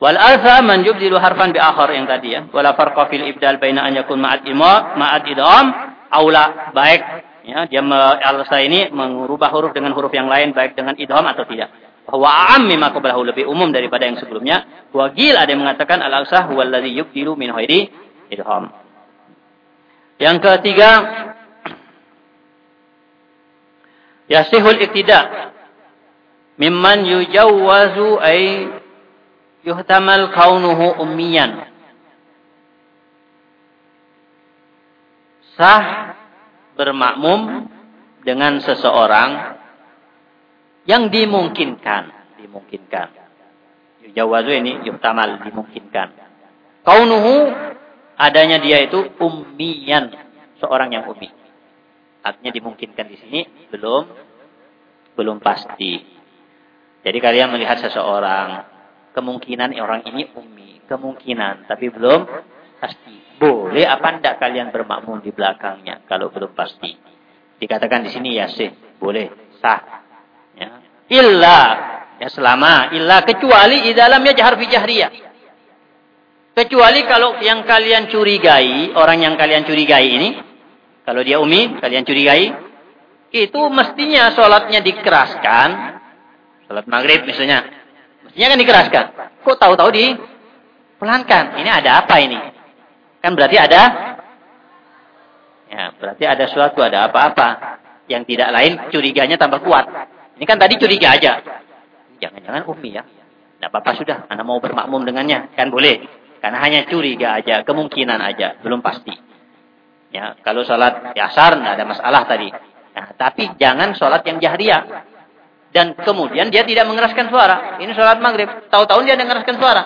Speaker 1: Wal alfa man yubdilu harfan bi akhar yang tadi ya. Wala farqa fil ibdal baina an yakun ma'ad ima ma'ad idgham aula baik ya dia alsa ini mengubah huruf dengan huruf yang lain baik dengan idgham atau tidak. Bahwa am mimma qablahu lebih umum daripada yang sebelumnya. Wagil ada yang mengatakan al alsa huwa alladhi yubdilu min ghairi idgham. Yang ketiga yasihul iktida mimman yujawwazu ay yuhtamal kaunuhu ummiyan. Sah bermakmum dengan seseorang yang dimungkinkan, dimungkinkan. Yujawazu ini yuhtamal dimungkinkan. Kaunuhu adanya dia itu ummiyan, seorang yang ummi. Artinya dimungkinkan di sini belum belum pasti. Jadi kalian melihat seseorang kemungkinan orang ini ummi, kemungkinan, tapi belum pasti. Boleh apa tidak kalian bermakmum di belakangnya kalau belum pasti? Dikatakan di sini ya sih, boleh, sah. Ya. Illa, ya selama, illa kecuali di dalamnya jahar fi jahriyah. Kecuali kalau yang kalian curigai, orang yang kalian curigai ini, kalau dia umi, kalian curigai, itu mestinya sholatnya dikeraskan, sholat maghrib misalnya, Mestinya kan dikeraskan. Kok tahu-tahu di pelankan? Ini ada apa ini? Kan berarti ada Ya, berarti ada suatu, ada apa-apa. Yang tidak lain curiganya tambah kuat. Ini kan tadi curiga aja. Jangan-jangan Umi ya. Tidak apa-apa sudah, anak mau bermakmum dengannya. Kan boleh. Karena hanya curiga aja, kemungkinan aja, belum pasti. Ya, kalau sholat asar tidak ada masalah tadi. Nah, tapi jangan sholat yang jahriyah. Dan kemudian dia tidak mengeraskan suara. Ini sholat maghrib. Tahu-tahu dia mengeraskan suara.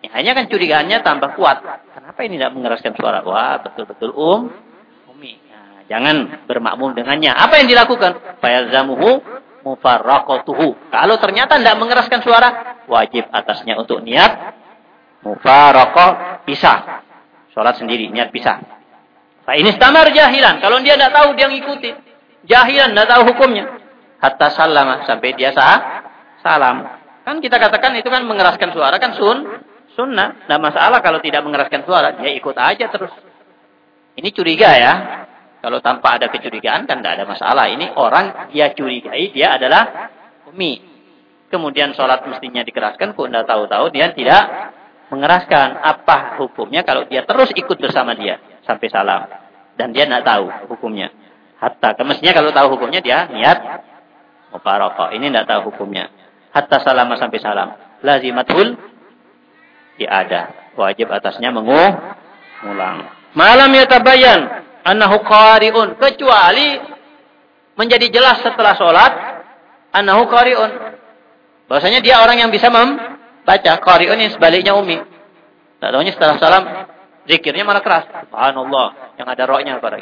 Speaker 1: Ya, hanya kan curigaannya tambah kuat. Kenapa ini tidak mengeraskan suara? Wah, betul-betul um. Umi. Nah, jangan bermakmum dengannya. Apa yang dilakukan? Fayalzamuhu mufarraqatuhu. Kalau ternyata tidak mengeraskan suara, wajib atasnya untuk niat mufarraqah pisah. Sholat sendiri, niat pisah. Fa ini stamar jahilan. Kalau dia tidak tahu, dia ngikutin. Jahilan, tidak tahu hukumnya hatta salama sampai dia sah salam. Kan kita katakan itu kan mengeraskan suara kan sun sunnah. Tidak masalah kalau tidak mengeraskan suara, dia ikut aja terus. Ini curiga ya. Kalau tanpa ada kecurigaan kan tidak ada masalah. Ini orang dia curigai dia adalah umi. Kemudian sholat mestinya dikeraskan, kok tidak tahu-tahu dia tidak mengeraskan. Apa hukumnya kalau dia terus ikut bersama dia sampai salam. Dan dia tidak tahu hukumnya. Hatta, mestinya kalau tahu hukumnya dia niat mufaraqah. Ini tidak tahu hukumnya. Hatta salama sampai salam. Lazimatul ada. Wajib atasnya mengulang. Malam ya tabayan annahu qari'un kecuali menjadi jelas setelah sholat annahu qari'un. Bahasanya dia orang yang bisa membaca qari'un yang sebaliknya umi. Tak tahunya setelah salam zikirnya malah keras. Subhanallah yang ada rohnya pada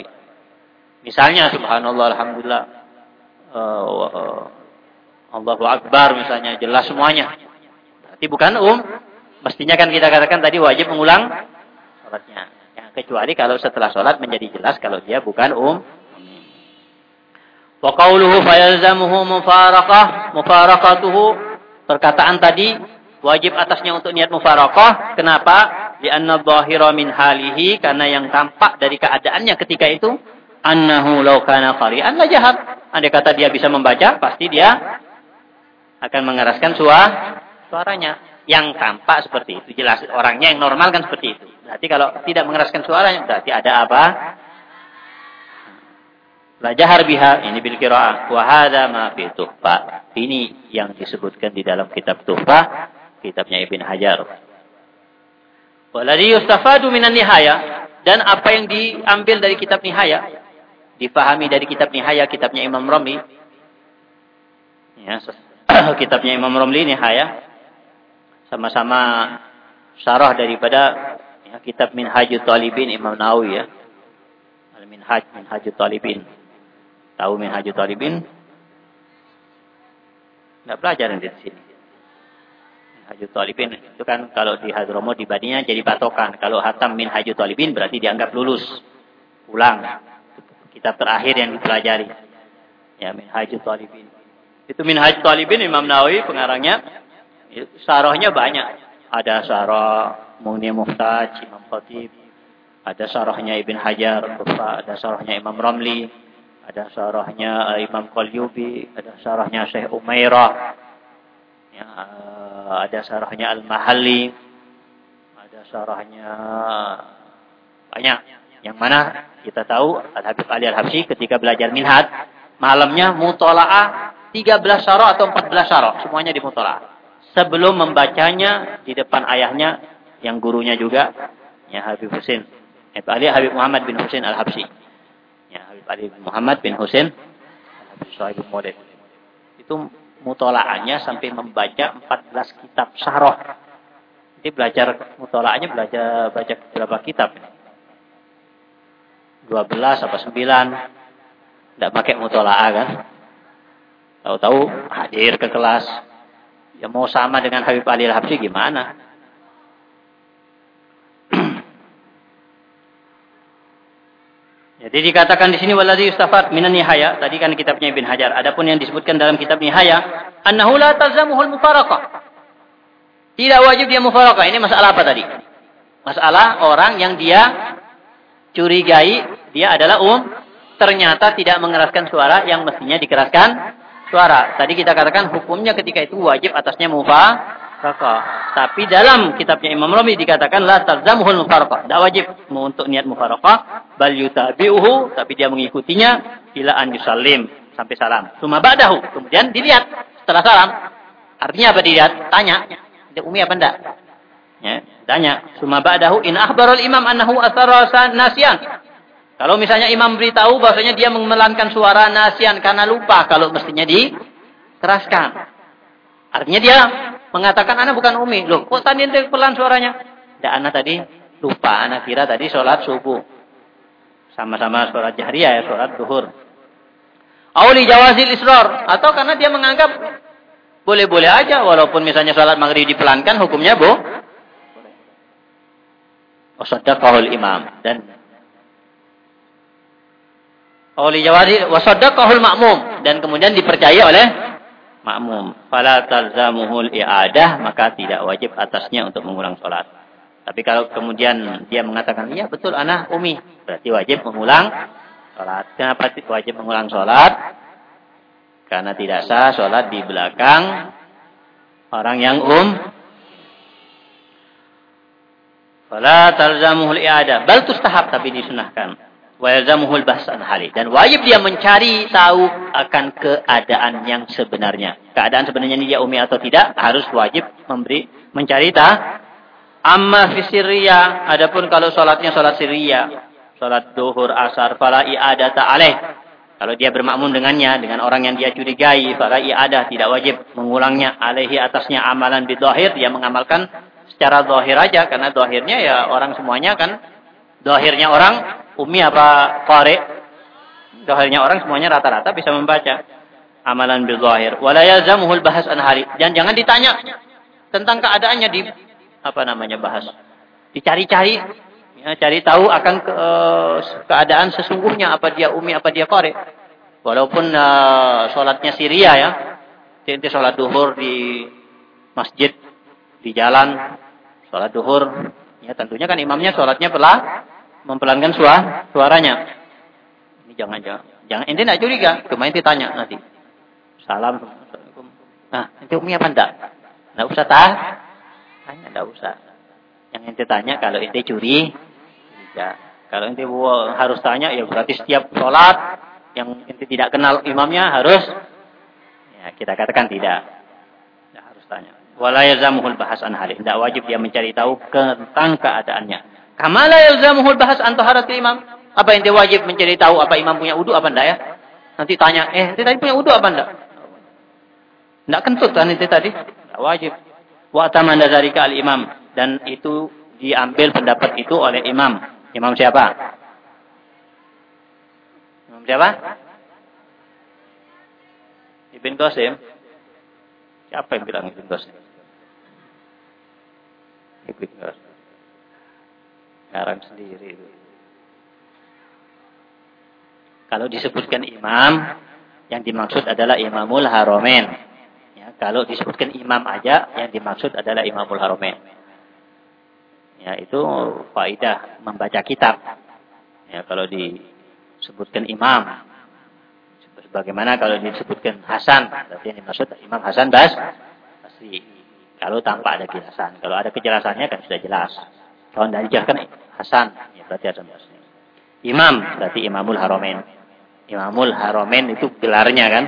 Speaker 1: Misalnya subhanallah alhamdulillah uh, Allahu Akbar misalnya, jelas semuanya. Berarti bukan um. Mestinya kan kita katakan tadi wajib mengulang sholatnya. Ya, kecuali kalau setelah sholat menjadi jelas kalau dia bukan um. Wa qawluhu fayalzamuhu mufaraqah, mufaraqatuhu. Perkataan tadi wajib atasnya untuk niat mufaraqah. Kenapa? Lianna dhahira min halihi. Karena yang tampak dari keadaannya ketika itu annahu law kana qari'an la jahar. Andai kata dia bisa membaca, pasti dia akan mengeraskan suara suaranya. Yang tampak seperti itu jelas orangnya yang normal kan seperti itu. Berarti kalau tidak mengeraskan suaranya berarti ada apa? La jahar biha ini bil qiraah wa hadza ma fi tuhfa. Ini yang disebutkan di dalam kitab Tuhfah, kitabnya Ibn Hajar. Waladhi yustafadu minan nihaya dan apa yang diambil dari kitab Nihaya difahami dari kitab Nihaya, kitabnya Imam Romli. Ya, (clears throat) kitabnya Imam Romli Nihaya sama-sama syarah daripada ya, kitab Minhajul Talibin Imam Nawawi ya. Al-Minhaj Minhajul Talibin. Tahu Minhajul Talibin? Enggak belajar di sini. Minhajul Talibin itu kan kalau di Hadromo dibandingnya jadi patokan. Kalau hatam Minhajul Talibin berarti dianggap lulus. Pulang kitab terakhir yang dipelajari. Ya, Minhajul Talibin. Itu Minhajul Talibin Imam Nawawi pengarangnya. Sarahnya banyak. ada syarah Mughni Muhtaj Imam Khatib, ada syarahnya Ibn Hajar, ada syarahnya Imam Ramli, ada syarahnya eh, Imam Qalyubi, ada syarahnya Syekh Umairah, ya, ada syarahnya Al-Mahalli, ada syarahnya banyak. Yang mana kita tahu Al-Habib Ali Al-Habsyi ketika belajar minhad, malamnya mutola'ah 13 syarah atau 14 syarah, semuanya di mutola'ah sebelum membacanya di depan ayahnya yang gurunya juga ya Habib Husin Habib Ali Habib Muhammad bin Husin Al-Habsyi. Ya Habib Ali Muhammad bin Husin Al-Habsyi Maulid itu mutolaannya sampai membaca 14 kitab syarah. Jadi belajar mutolaannya belajar baca berapa kitab. 12 apa 9 tidak pakai mutolaah kan? Tahu-tahu hadir ke kelas. Ya mau sama dengan Habib Ali Al-Habsyi gimana? Jadi dikatakan di sini waladhi yustafad minan nihaya. Tadi kan kitabnya Ibn Hajar. Adapun yang disebutkan dalam kitab nihaya, annahu la talzamuhul mufaraqah. Tidak wajib dia mufaraqah. Ini masalah apa tadi? Masalah orang yang dia curigai dia adalah um ternyata tidak mengeraskan suara yang mestinya dikeraskan suara. Tadi kita katakan hukumnya ketika itu wajib atasnya Tapi dalam kitabnya Imam Rami dikatakan la talzamuhul mufaraqah. Tidak wajib untuk niat mufaraqah, bal yutabi'uhu, tapi dia mengikutinya ila an yusallim sampai salam. Suma ba'dahu. Kemudian dilihat setelah salam. Artinya apa dilihat? Tanya. Umi apa enggak? Ya, tanya. Suma ba'dahu in akhbarul imam annahu asara nasian. Kalau misalnya imam beritahu bahwasanya dia memelankan suara nasian karena lupa kalau mestinya dikeraskan. Artinya dia mengatakan anak bukan umi. Loh, kok tadi ente pelan suaranya? Tidak anak tadi lupa. Anak kira tadi sholat subuh. Sama-sama sholat jahriyah ya, sholat duhur. Auli jawazil isror. Atau karena dia menganggap boleh-boleh aja. Walaupun misalnya sholat maghrib dipelankan, hukumnya bu. Wasadaqahul imam. Dan oleh jawazi wasaddaqahul makmum dan kemudian dipercaya oleh makmum. Fala talzamuhul i'adah maka tidak wajib atasnya untuk mengulang salat. Tapi kalau kemudian dia mengatakan, iya betul anak umi. Berarti wajib mengulang salat. Kenapa wajib mengulang salat? Karena tidak sah salat di belakang orang yang um. Fala talzamuhul i'adah. Bal tustahab tapi disunahkan bahsan dan wajib dia mencari tahu akan keadaan yang sebenarnya. Keadaan sebenarnya ini dia umi atau tidak harus wajib memberi mencari tahu. Amma fi sirriya, adapun kalau salatnya salat sirriya, salat duhur, asar, fala i'adata alaih. Kalau dia bermakmum dengannya dengan orang yang dia curigai, fala i'adah tidak wajib mengulangnya alaihi atasnya amalan bidzahir, dia mengamalkan secara zahir aja karena zahirnya ya orang semuanya kan zahirnya orang umi apa qari zahirnya orang semuanya rata-rata bisa membaca. Amalan bil zahir. Wala yalzamuhul bahas an hali. Dan jangan ditanya tentang keadaannya di apa namanya bahas. Dicari-cari ya, cari tahu akan ke, keadaan sesungguhnya apa dia umi apa dia qari walaupun uh, sholatnya Syria ya. Inti sholat duhur di masjid di jalan sholat duhur ya tentunya kan imamnya sholatnya pelah mempelankan suara suaranya. Ini jangan jangan jangan ente tidak curiga, cuma ente tanya nanti. Salam, assalamualaikum. Nah, ente umi apa enggak? Enggak usah tah. Tanya enggak usah. Yang ente tanya kalau ente curi, ya. Kalau ente harus tanya ya berarti setiap sholat yang ente tidak kenal imamnya harus ya kita katakan tidak. Tidak harus tanya. Wala yazamuhul bahasan halih. Tidak wajib dia mencari tahu tentang keadaannya. Kamala yalzamuhul bahas antaharatil imam. Apa yang dia wajib mencari tahu apa imam punya wudu apa enggak ya? Nanti tanya, eh, dia tadi punya wudu apa enggak? Enggak kentut kan itu tadi? Enggak wajib. Wa tamanda zalika al imam dan itu diambil pendapat itu oleh imam. Imam siapa? Imam siapa? Ibn Qasim. Siapa yang bilang Ibn Qasim? Ibn Qasim. Ngarang sendiri. Kalau disebutkan imam, yang dimaksud adalah imamul haromen. Ya, kalau disebutkan imam aja, yang dimaksud adalah imamul haromen. Ya, itu faidah membaca kitab. Ya, kalau disebutkan imam. Sebagaimana kalau disebutkan Hasan, berarti yang dimaksud Imam Hasan Bas pasti Kalau tanpa ada kejelasan. Kalau ada kejelasannya kan sudah jelas. Kalau tidak dijelaskan Hasan, ya berarti Hasan Basri. Imam berarti Imamul Haromen. Imamul Haromen itu gelarnya kan.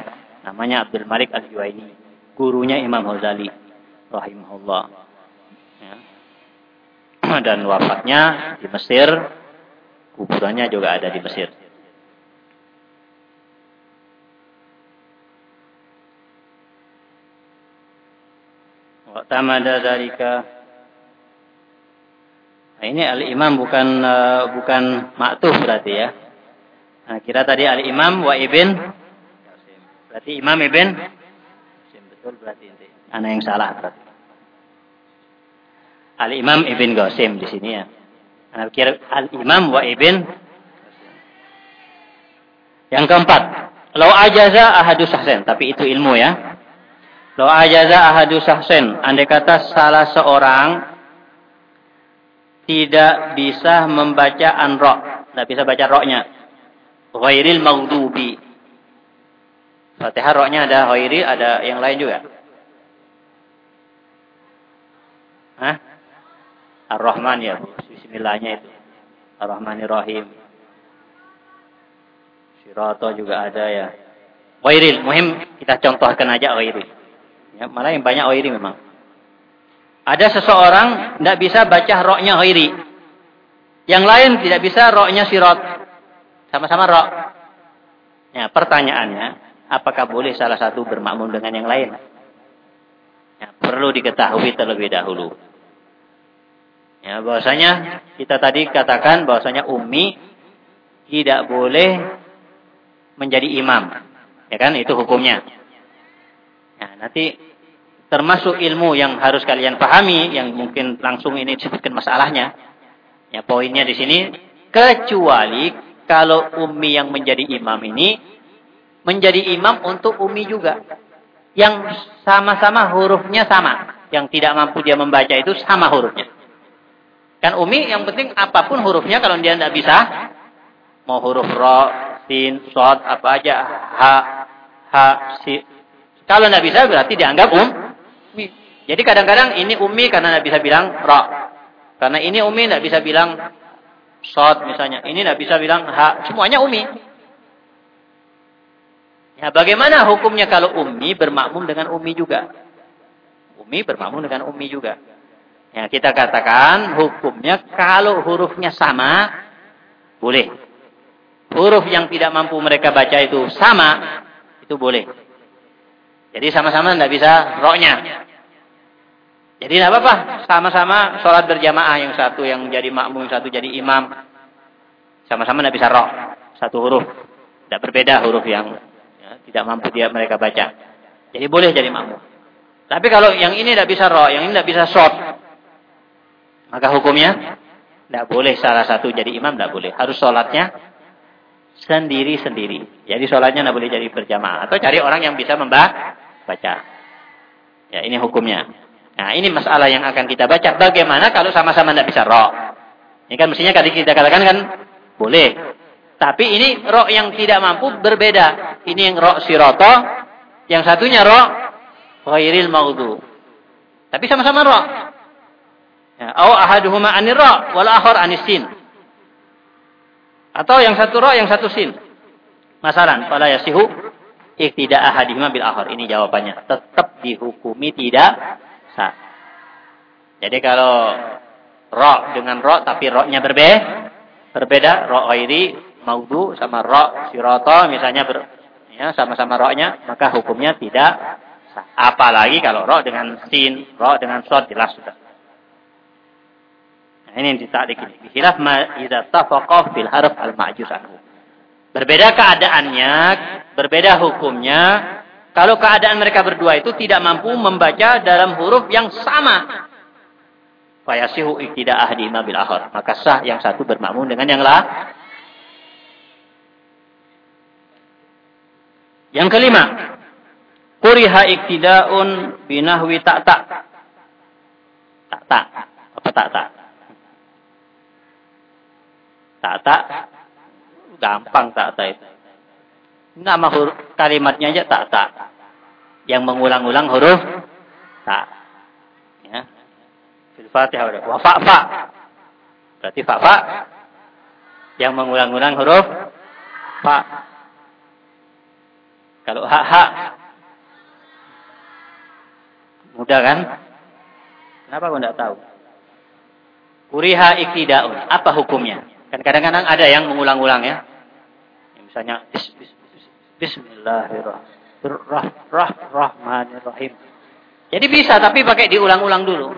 Speaker 1: Namanya Abdul Malik Al-Juwaini. Gurunya Imam Ghazali. Rahimahullah. Ya. (clears throat) Dan wafatnya di Mesir. Kuburannya juga ada di Mesir. Tamada dalika Nah, ini al-imam bukan uh, bukan maktuh berarti ya. Nah, kira tadi al-imam wa ibn berarti imam ibn betul berarti. Anak yang salah berarti. Al-imam ibn Qasim di sini ya. Anak kira al-imam wa ibn Yang keempat, lau ajaza ahadu sahsen, tapi itu ilmu ya. Lau ajaza ahadu sahsen, andai kata salah seorang tidak bisa membaca anro, tidak bisa baca roknya. Ghairil maghdubi. Fatihah roknya ada ghairi, ada yang lain juga. Hah? Ar-Rahman ya, bismillahnya itu. Ar-Rahmanir-Rahim. Sirato juga ada ya. Ghairil, muhim kita contohkan aja ghairil. Ya, malah yang banyak ghairi memang. Ada seseorang tidak bisa baca roknya ghairi. Yang lain tidak bisa roknya sirot. Sama-sama rok. Ya, pertanyaannya, apakah boleh salah satu bermakmum dengan yang lain? Ya, perlu diketahui terlebih dahulu. Ya, bahwasanya kita tadi katakan bahwasanya ummi tidak boleh menjadi imam. Ya kan, itu hukumnya. Ya, nanti termasuk ilmu yang harus kalian pahami yang mungkin langsung ini disebutkan masalahnya. Ya poinnya di sini kecuali kalau ummi yang menjadi imam ini menjadi imam untuk ummi juga. Yang sama-sama hurufnya sama. Yang tidak mampu dia membaca itu sama hurufnya. Kan ummi yang penting apa pun hurufnya kalau dia tidak bisa mau huruf ro, sin, sod, apa aja, ha, ha, si. Kalau tidak bisa berarti dianggap um, jadi kadang-kadang ini umi karena tidak bisa bilang ra. Karena ini umi tidak bisa bilang sod misalnya. Ini tidak bisa bilang ha. Semuanya umi. Ya, bagaimana hukumnya kalau umi bermakmum dengan umi juga? Umi bermakmum dengan umi juga. Ya, kita katakan hukumnya kalau hurufnya sama, boleh. Huruf yang tidak mampu mereka baca itu sama, itu boleh. Jadi sama-sama tidak bisa roknya. Jadi tidak apa-apa, sama-sama sholat berjamaah yang satu yang jadi makmum, yang satu jadi imam. Sama-sama tidak bisa roh, satu huruf. Tidak berbeda huruf yang ya, tidak mampu dia mereka baca. Jadi boleh jadi makmum. Tapi kalau yang ini tidak bisa roh, yang ini tidak bisa short, maka hukumnya tidak boleh salah satu jadi imam, tidak boleh. Harus sholatnya sendiri-sendiri. Jadi sholatnya tidak boleh jadi berjamaah. Atau cari orang yang bisa membaca. Ya ini hukumnya. Nah, ini masalah yang akan kita baca. Bagaimana kalau sama-sama tidak bisa roh? Ini kan mestinya tadi kita katakan kan boleh. Tapi ini roh yang tidak mampu berbeda. Ini yang roh siroto, yang satunya roh ghairil maudhu. Tapi sama-sama roh. Ya, au ahaduhuma anir roh, wal akhar anisin. Atau yang satu roh, yang satu sin. Masalah, pada yasihu iktidak ahadihima bil akhar. Ini jawabannya. Tetap dihukumi tidak sah. Jadi kalau ro dengan ro tapi ro-nya berbeda, berbeda ro ghairi maudhu sama ro siroto misalnya ber, ya sama-sama ro-nya maka hukumnya tidak sah. Apalagi kalau ro dengan sin, ro dengan sod jelas sudah. Nah, ini yang ditakdik ini. Khilaf ma idza fil harf al ma'juz anhu. Berbeda keadaannya, berbeda hukumnya kalau keadaan mereka berdua itu tidak mampu membaca dalam huruf yang sama. Fayasihu iktidah ahdi bil akhar. Maka sah yang satu bermakmum dengan yang lain. Yang kelima. Kuriha iktida'un binahwi tak tak. Tak tak. Apa tak tak? Tak tak gampang tak tak itu. Nama huruf kalimatnya aja tak tak. Yang mengulang-ulang huruf tak. Ya. Fil Fatihah wa fa fa. Berarti fa fa yang mengulang-ulang huruf fa. Kalau ha ha mudah kan? Kenapa kau tidak tahu? Kuriha iktidaun. Apa hukumnya? Kan kadang-kadang ada yang mengulang-ulang ya. Misalnya bis, bis, bis, Bismillahirrahmanirrahim. Jadi bisa tapi pakai diulang-ulang dulu.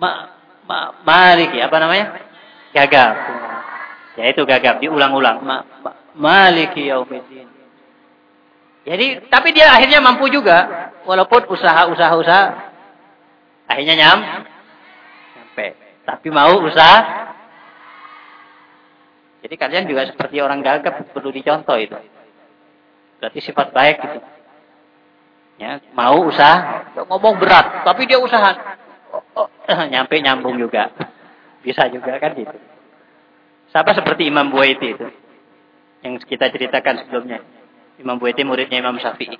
Speaker 1: Ma, ma, maliki apa namanya? Gagap. Ya itu gagap diulang-ulang. Ma, ma, maliki yaumiddin. Jadi tapi dia akhirnya mampu juga walaupun usaha-usaha usaha akhirnya nyam sampai. Tapi mau usaha. Jadi kalian juga seperti orang gagap perlu dicontoh itu. Berarti sifat baik gitu. Ya, mau usaha, ngomong berat, tapi dia usaha. Oh, oh, (laughs) nyampe nyambung juga. Bisa juga kan gitu. Sama seperti Imam Buaiti itu. Yang kita ceritakan sebelumnya. Imam Buaiti muridnya Imam Syafi'i.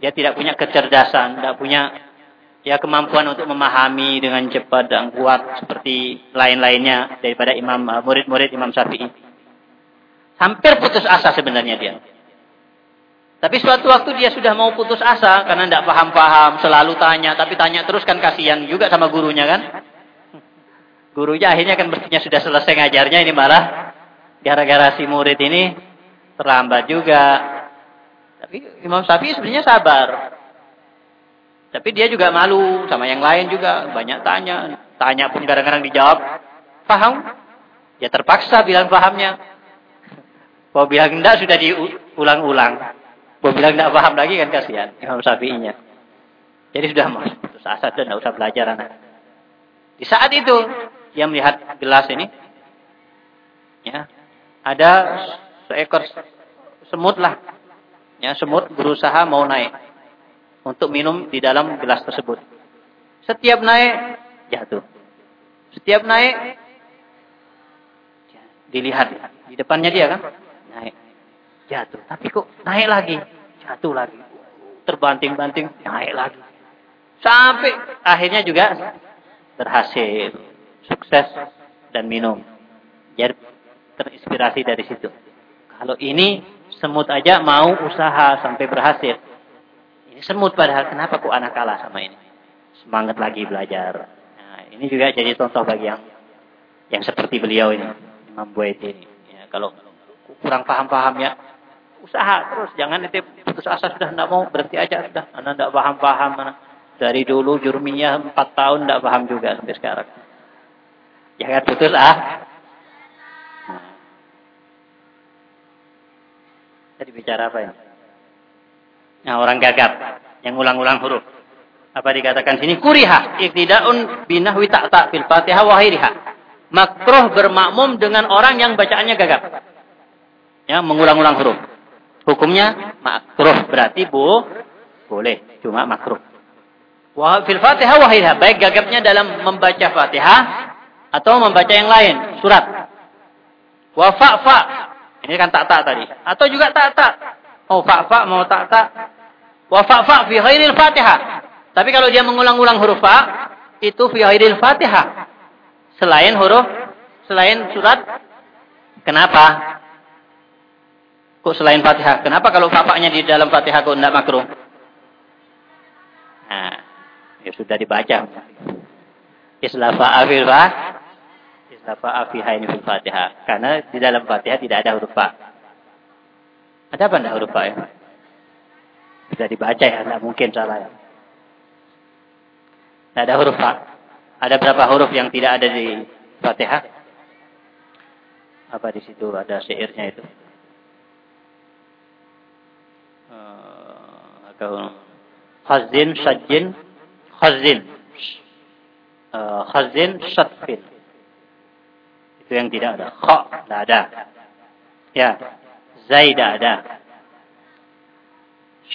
Speaker 1: Dia tidak punya kecerdasan, tidak punya ya kemampuan untuk memahami dengan cepat dan kuat seperti lain-lainnya daripada imam uh, murid-murid Imam Syafi'i. Hampir putus asa sebenarnya dia. Tapi suatu waktu dia sudah mau putus asa karena tidak paham-paham, selalu tanya, tapi tanya terus kan kasihan juga sama gurunya kan. Gurunya akhirnya kan mestinya sudah selesai ngajarnya ini malah gara-gara si murid ini terlambat juga. Tapi Imam Syafi'i sebenarnya sabar. Tapi dia juga malu sama yang lain juga. Banyak tanya. Tanya pun kadang-kadang dijawab. Paham? Ya terpaksa bilang pahamnya. Kalau bilang enggak sudah diulang-ulang. Kalau bilang enggak paham lagi kan kasihan. Imam Syafi'inya. Jadi sudah putus asa dan enggak usah belajar anak. Di saat itu dia melihat gelas ini. Ya, ada seekor semut lah. Ya, semut berusaha mau naik untuk minum di dalam gelas tersebut. Setiap naik, jatuh. Setiap naik, dilihat di depannya dia kan, naik, jatuh. Tapi kok naik lagi, jatuh lagi. Terbanting-banting, naik lagi. Sampai akhirnya juga berhasil, sukses dan minum. Jadi terinspirasi dari situ. Kalau ini semut aja mau usaha sampai berhasil semut padahal kenapa kok anak kalah sama ini? Semangat lagi belajar. Nah, ini juga jadi contoh bagi yang yang seperti beliau ini, Imam Buaiti ini. Ya, kalau kurang paham-paham ya, usaha terus. Jangan nanti putus asa sudah tidak mau berhenti aja sudah. Anda tidak paham-paham. Dari dulu jurminya empat tahun tidak paham juga sampai sekarang. Jangan putus ah. Nah. Tadi bicara apa ya? Nah, orang gagap yang ulang-ulang huruf. Apa dikatakan sini? Kuriha iktidaun binahwi ta'ta fil Fatihah wa ghairiha. Makruh bermakmum dengan orang yang bacaannya gagap. Ya, mengulang-ulang huruf. Hukumnya makruh berarti bu boleh, cuma makruh. Wa fil Fatihah wa ghairiha, baik gagapnya dalam membaca Fatihah atau membaca yang lain, surat. Wa fa fa. Ini kan tak tak tadi. Atau juga tak tak. Oh fa fa mau tak tak Wa fa fi ghairil Fatihah. Tapi kalau dia mengulang-ulang huruf fa, itu fi ghairil Fatihah. Selain huruf, selain surat, kenapa? Kok selain Fatihah? Kenapa kalau fa-fa-nya di dalam Fatihah kok tidak makruh? Nah, ya sudah dibaca. Islafa afil fa, islafa afiha ini fil Fatihah. Karena di dalam Fatihah tidak ada huruf fa. Ada apa enggak huruf fa ya? Bisa dibaca ya, tidak mungkin salah ya. Tidak ada huruf Pak. Ada berapa huruf yang tidak ada di Fatihah? Apa di situ ada syairnya itu? Uh, khazin, sajin, khazin. Uh, khazin, syatfin. Itu yang tidak ada. Kha, tidak ada. Ya, zai tidak ada.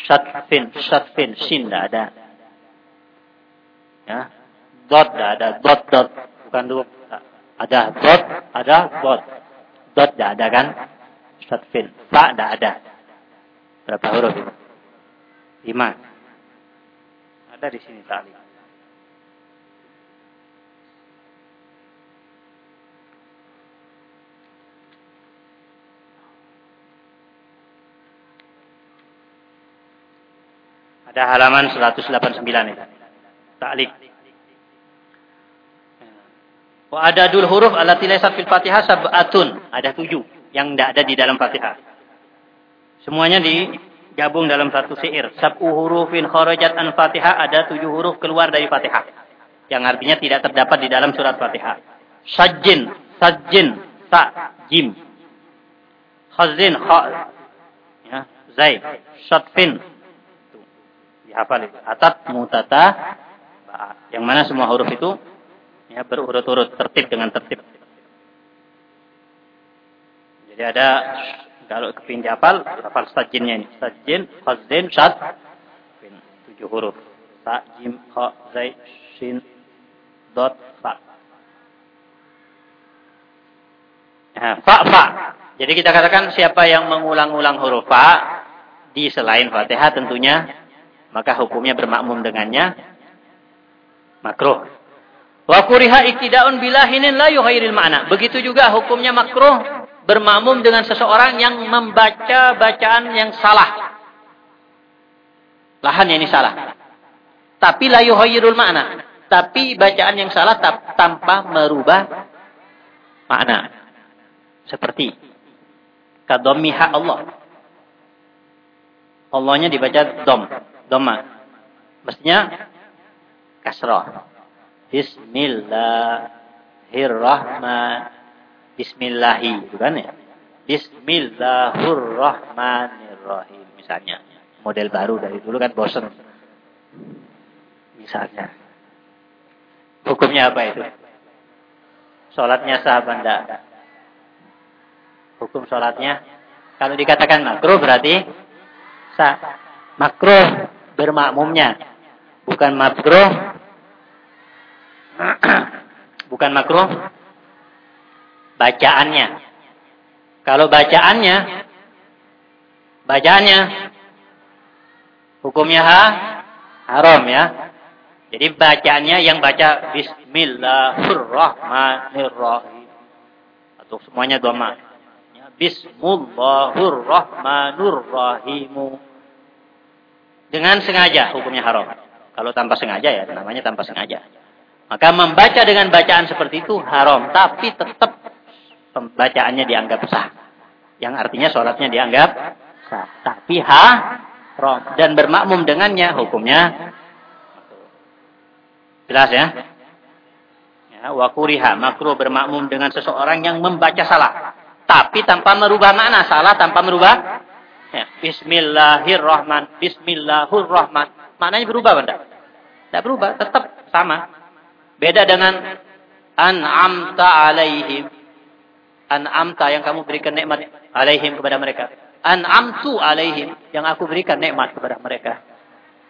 Speaker 1: Syatfin, syatfin, sin tidak ada. Ya. Dot tidak ada. Dot, dot. Bukan dua. Ada dot, ada dot. Dot tidak ada kan? Syatfin. Fa tidak ada. Berapa huruf itu? Lima. Ada di sini tali. Ada halaman 189 itu. Ta'liq. Wa adadul huruf allati laysat fil Fatihah sab'atun. Ada tujuh yang tidak ada di dalam Fatihah. Semuanya digabung dalam satu syair. Sab'u hurufin kharajat an Fatihah ada tujuh huruf keluar dari Fatihah. Yang artinya tidak terdapat di dalam surat Fatihah. Sajjin, sajjin, sa, jim. Khazin, kha, ya, zai, syatfin, dihafal itu. Atat mutata yang mana semua huruf itu ya berurut-urut tertib dengan tertib. Jadi ada kalau kepingin dihafal, hafal sajinnya ini. Sajin, khazin, syad. Tujuh huruf. Ta, jim, kha, zai, shin, dot, fa. Nah, fa, fa. Jadi kita katakan siapa yang mengulang-ulang huruf fa di selain Fatihah tentunya maka hukumnya bermakmum dengannya makruh. Wa kuriha iktidaun bilahinin la yuhairil makna. Begitu juga hukumnya makruh bermakmum dengan seseorang yang membaca bacaan yang salah. Lahan ini salah. Tapi la yuhairul makna. Tapi bacaan yang salah tanpa merubah makna. Seperti kadomiha Allah. Allahnya dibaca dom dhamma. Mestinya kasrah. Bismillahirrahman Bismillahi, bukan ya? Bismillahirrahmanirrahim misalnya. Model baru dari dulu kan bosan. Misalnya. Hukumnya apa itu? Sholatnya sah benda. Hukum sholatnya. Kalau dikatakan makruh berarti sah. Makruh bermakmumnya. Bukan makruh. (clears throat) bukan makruh bacaannya. Kalau bacaannya bacaannya hukumnya ha, haram ya. Jadi bacaannya yang baca Bismillahirrahmanirrahim atau semuanya doma. Bismillahirrahmanirrahim. Dengan sengaja hukumnya haram. Kalau tanpa sengaja ya, namanya tanpa sengaja. Maka membaca dengan bacaan seperti itu haram. Tapi tetap pembacaannya dianggap sah. Yang artinya sholatnya dianggap sah. Tapi haram. Dan bermakmum dengannya hukumnya. Jelas ya? Ya, wakuriha makruh bermakmum dengan seseorang yang membaca salah. Tapi tanpa merubah makna. Salah tanpa merubah Ya, Bismillahirrahman. Bismillahirrahman. Maknanya berubah, Banda? Tidak berubah, tetap sama. Beda dengan an'amta alaihim. An'amta yang kamu berikan nikmat alaihim kepada mereka. An'amtu alaihim yang aku berikan nikmat kepada mereka.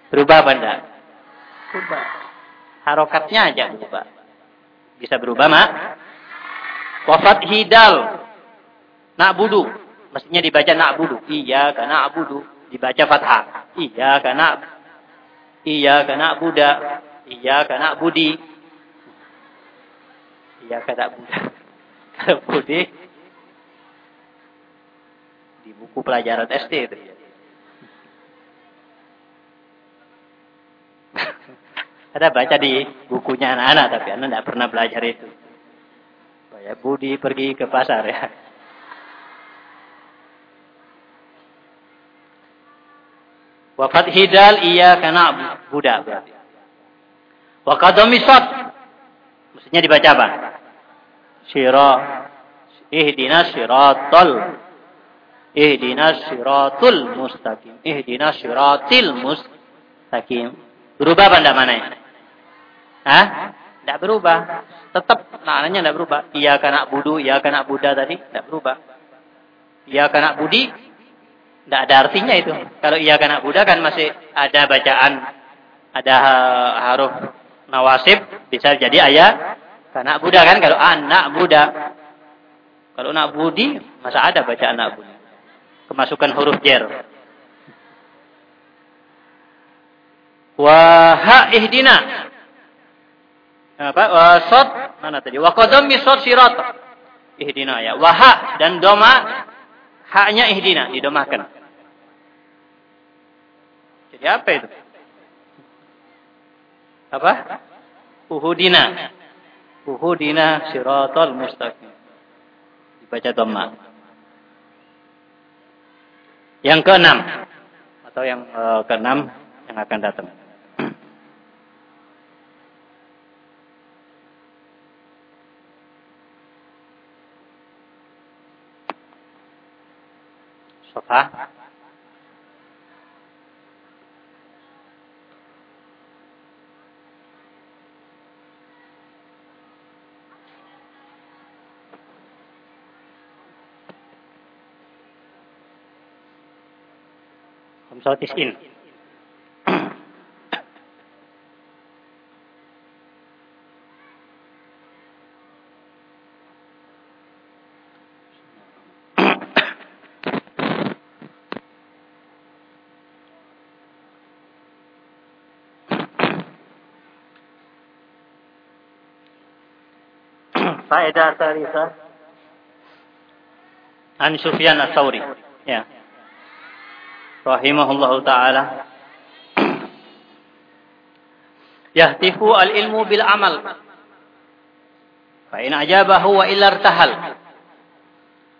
Speaker 1: Berubah, Banda? Berubah. Harokatnya aja berubah. Bisa berubah, Mak. Wafat hidal. Nak budu Mestinya dibaca na'budu. Iya karena abudu. Dibaca fathah. Iya karena Iya karena Buddha. Iya karena Budi. Iya karena Buddha. (laughs) Kalau Budi di buku pelajaran SD itu. (laughs) Ada baca di bukunya anak-anak tapi anak tidak pernah belajar itu. Kayak Budi pergi ke pasar ya. Wafat hidal iya karena Buddha berarti. Wa qadamisat. Maksudnya dibaca apa? Syira ihdinas syiratal ihdinas syiratul mustaqim. Ihdinas syiratil mustaqim. Berubah apa enggak mana Hah? Tidak berubah. Tetap maknanya tidak berubah. Iya karena budu, iya karena Buddha tadi tidak berubah. Iya karena budi tidak ada artinya itu. Kalau iya karena Buddha kan masih ada bacaan, ada huruf nawasib, bisa jadi ayat Anak Buddha kan kalau anak Buddha. Kalau anak Budi, masa ada baca anak Buddha. Kemasukan huruf jer. Waha ihdina. Apa? Wasot mana tadi? Wa qadami sot sirat. Ihdina ya. Waha dan doma haknya ihdina didomakan. Jadi apa itu? Apa? Uhudina. Uhudina siratal mustaqim. Dibaca dhamma. Yang keenam atau yang uh, keenam yang akan datang. Sofa Amsal Tis'in. faedah Sarisa an Sufyan Ats-Tsauri ya rahimahullahu taala. Yahtifu al-ilmu bil amal. Fa in ajabahu wa illa irtahal.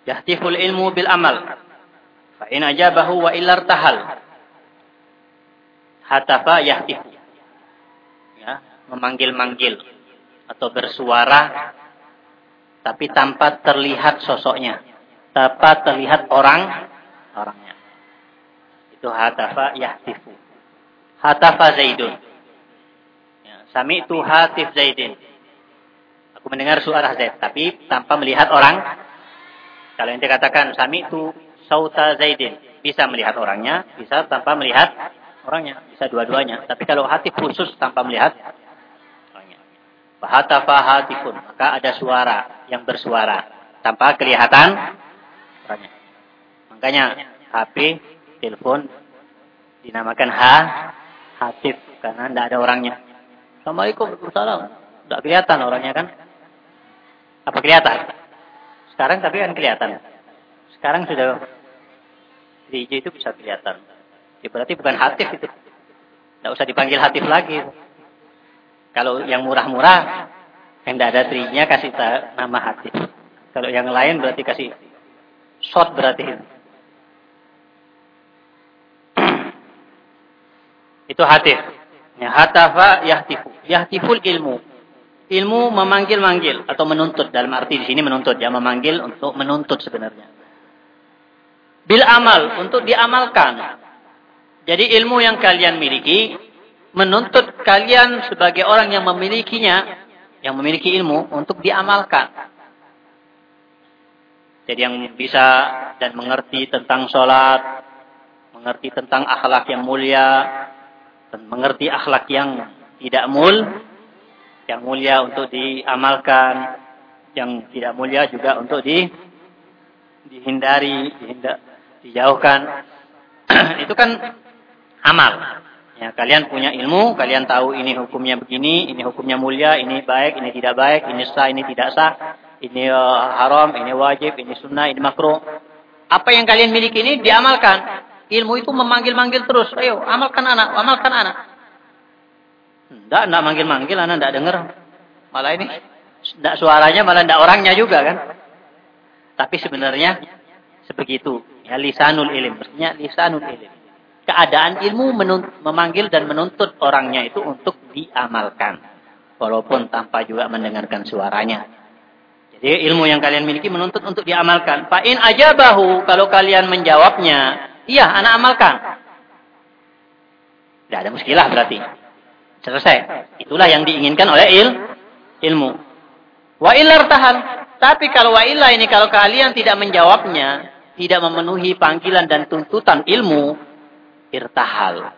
Speaker 1: Yahtifu al-ilmu bil amal. Fa in ajabahu wa illa irtahal. Hatafa yahtifu. Ya memanggil-manggil atau bersuara tapi tanpa terlihat sosoknya tanpa terlihat orang orangnya itu hatafa yahtifu. Hatafa Zaidun. Ya, sami itu hatif Zaidin. Aku mendengar suara Zaid, tapi tanpa melihat orang. Kalau yang dikatakan sami itu sauta Zaidin, bisa melihat orangnya, bisa tanpa melihat orangnya, bisa dua-duanya. Tapi kalau hatif khusus tanpa melihat orangnya. Bahatafa hatifun, maka ada suara yang bersuara tanpa kelihatan orangnya. Makanya HP telepon dinamakan ha hatif karena tidak ada orangnya. Assalamualaikum Waalaikumsalam. Tidak kelihatan orangnya kan? Apa kelihatan? Sekarang tapi kan kelihatan. Sekarang sudah DJ itu bisa kelihatan. Ya, berarti bukan hatif itu. Tidak usah dipanggil hatif lagi. Kalau yang murah-murah, yang tidak ada trinya kasih nama hatif. Kalau yang lain berarti kasih shot berarti. Itu hatif. Ya, hatafa yahtifu. Yahtiful ilmu. Ilmu memanggil-manggil atau menuntut dalam arti di sini menuntut ya memanggil untuk menuntut sebenarnya. Bil amal untuk diamalkan. Jadi ilmu yang kalian miliki menuntut kalian sebagai orang yang memilikinya, yang memiliki ilmu untuk diamalkan. Jadi yang bisa dan mengerti tentang sholat, mengerti tentang akhlak yang mulia, mengerti akhlak yang tidak mul, yang mulia untuk diamalkan, yang tidak mulia juga untuk di dihindari, dihindar, dijauhkan. (clears throat) Itu kan amal. Ya, kalian punya ilmu, kalian tahu ini hukumnya begini, ini hukumnya mulia, ini baik, ini tidak baik, ini sah, ini tidak sah, ini uh, haram, ini wajib, ini sunnah, ini makruh. Apa yang kalian miliki ini diamalkan. Ilmu itu memanggil-manggil terus. Ayo, amalkan anak, amalkan anak. Tidak, tidak manggil-manggil, anak tidak dengar. Malah ini, tidak suaranya, malah tidak orangnya juga kan. Tapi sebenarnya, sebegitu. Ya, lisanul ilim. Maksudnya lisanul ilim. Keadaan ilmu memanggil dan menuntut orangnya itu untuk diamalkan. Walaupun tanpa juga mendengarkan suaranya. Jadi ilmu yang kalian miliki menuntut untuk diamalkan. Fa'in aja bahu kalau kalian menjawabnya Iya, anak amalkan. Tidak ada muskilah berarti. Selesai. Itulah yang diinginkan oleh il, ilmu. Wa ilar tahan. Tapi kalau wa ilah ini kalau kalian tidak menjawabnya, tidak memenuhi panggilan dan tuntutan ilmu, irtahal.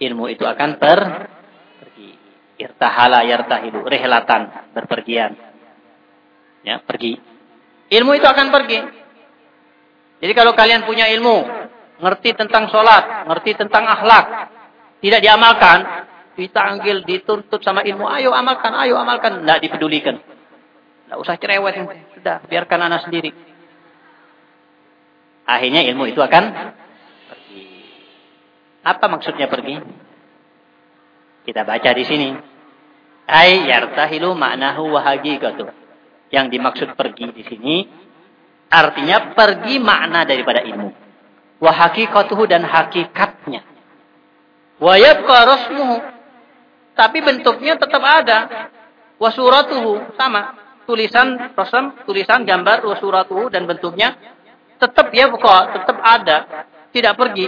Speaker 1: Ilmu itu akan per pergi. Irtahala yartahilu, rehlatan, berpergian. Ya, pergi. Ilmu itu akan pergi. Jadi kalau kalian punya ilmu, ngerti tentang sholat, ngerti tentang akhlak, tidak diamalkan, ditanggil, dituntut sama ilmu, ayo amalkan, ayo amalkan, tidak dipedulikan. Tidak usah cerewet, sudah, biarkan anak sendiri. Akhirnya ilmu itu akan pergi. Apa maksudnya pergi? Kita baca di sini. Ay yartahilu ma'nahu wa haqiqatuh. Yang dimaksud pergi di sini artinya pergi makna daripada ilmu. Wa haqiqatuhu dan hakikatnya. Wa yabqa rasmuhu. Tapi bentuknya tetap ada. Wa suratuhu sama. Tulisan rasam, tulisan gambar wa suratuhu dan bentuknya tetap ya pokok tetap ada. Tidak pergi.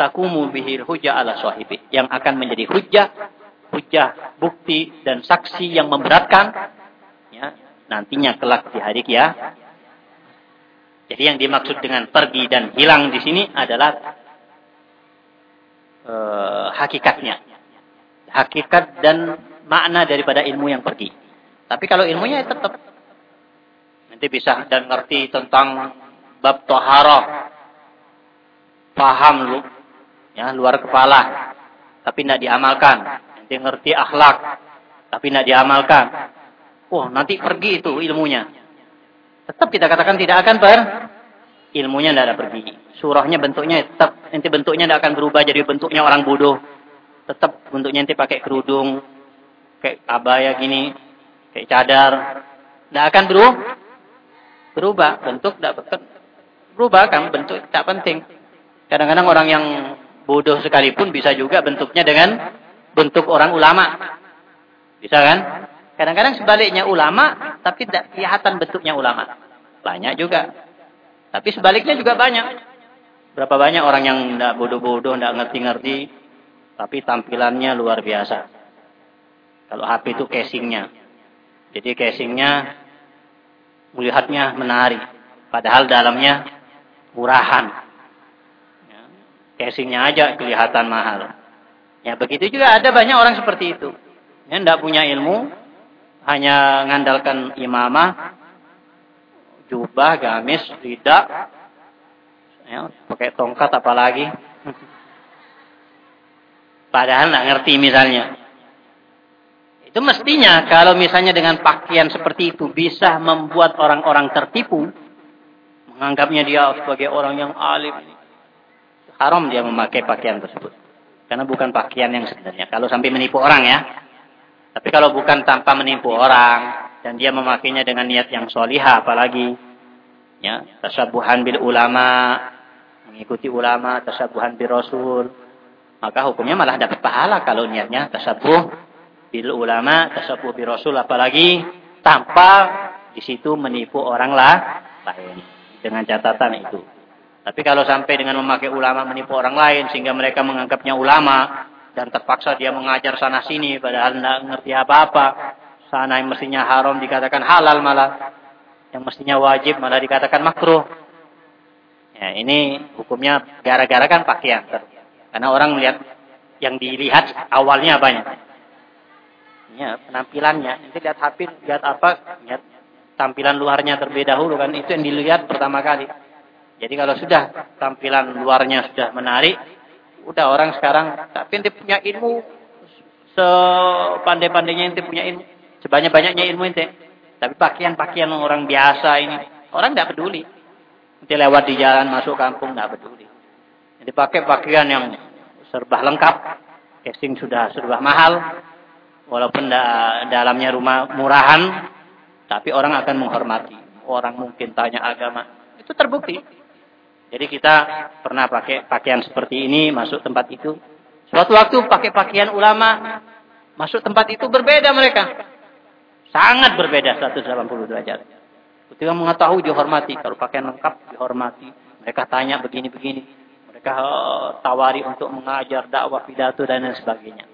Speaker 1: Takumu bihil hujah ala sahibi. Yang akan menjadi hujah hujah, bukti dan saksi yang memberatkan ya, nantinya kelak di hari kia. Jadi yang dimaksud dengan pergi dan hilang di sini adalah e, hakikatnya. Hakikat dan makna daripada ilmu yang pergi. Tapi kalau ilmunya ya tetap nanti bisa dan ngerti tentang bab toharoh, paham lu, ya luar kepala, tapi tidak diamalkan dia ngerti akhlak, tapi tidak diamalkan. Oh, nanti pergi itu ilmunya. Tetap kita katakan tidak akan per ilmunya tidak ada pergi. Surahnya bentuknya tetap nanti bentuknya tidak akan berubah jadi bentuknya orang bodoh. Tetap bentuknya nanti pakai kerudung, kayak abaya gini, kayak cadar. Tidak akan berubah. Berubah bentuk tidak berubah kan bentuk tidak penting. Kadang-kadang orang yang bodoh sekalipun bisa juga bentuknya dengan bentuk orang ulama. Bisa kan? Kadang-kadang sebaliknya ulama, tapi tidak kelihatan bentuknya ulama. Banyak juga. Tapi sebaliknya juga banyak. Berapa banyak orang yang tidak bodoh-bodoh, tidak ngerti-ngerti, tapi tampilannya luar biasa. Kalau HP itu casingnya. Jadi casingnya melihatnya menarik. Padahal dalamnya murahan. Ya, casingnya aja kelihatan mahal. Ya begitu juga ada banyak orang seperti itu. Yang tidak punya ilmu, hanya mengandalkan imamah, jubah, gamis, lidak, ya, pakai tongkat apalagi. (laughs) Padahal tidak ngerti misalnya. Itu mestinya kalau misalnya dengan pakaian seperti itu bisa membuat orang-orang tertipu, menganggapnya dia sebagai orang yang alim. Haram dia memakai pakaian tersebut. Karena bukan pakaian yang sebenarnya. Kalau sampai menipu orang ya. Tapi kalau bukan tanpa menipu orang. Dan dia memakainya dengan niat yang solihah apalagi. Ya, tasabuhan bil ulama. Mengikuti ulama, tasabuhan bil rasul. Maka hukumnya malah dapat pahala kalau niatnya tasabuh bil ulama, tasabuh bil rasul. Apalagi tanpa di situ menipu orang lah lain. Dengan catatan itu. Tapi kalau sampai dengan memakai ulama menipu orang lain sehingga mereka menganggapnya ulama dan terpaksa dia mengajar sana sini padahal tidak ngerti apa-apa. Sana yang mestinya haram dikatakan halal malah. Yang mestinya wajib malah dikatakan makruh. Ya, ini hukumnya gara-gara kan pakaian. Karena orang melihat yang dilihat awalnya banyak. Ya, penampilannya. Nanti lihat HP, lihat apa, lihat tampilan luarnya terlebih dahulu kan. Itu yang dilihat pertama kali. Jadi kalau sudah tampilan luarnya sudah menarik, udah orang sekarang tapi ente punya ilmu sepandai-pandainya ente punya ilmu, sebanyak-banyaknya ilmu ente. Tapi pakaian-pakaian orang biasa ini, orang tidak peduli. Ente lewat di jalan masuk kampung tidak peduli. Jadi pakai pakaian yang serba lengkap, casing sudah serba mahal, walaupun da dalamnya rumah murahan, tapi orang akan menghormati. Orang mungkin tanya agama, itu terbukti. Jadi kita pernah pakai pakaian seperti ini, masuk tempat itu. Suatu waktu pakai pakaian ulama, masuk tempat itu berbeda mereka. Sangat berbeda 180 derajat. Ketika mengetahui dihormati, kalau pakaian lengkap dihormati. Mereka tanya begini-begini. Mereka uh, tawari untuk mengajar dakwah pidato dan lain sebagainya.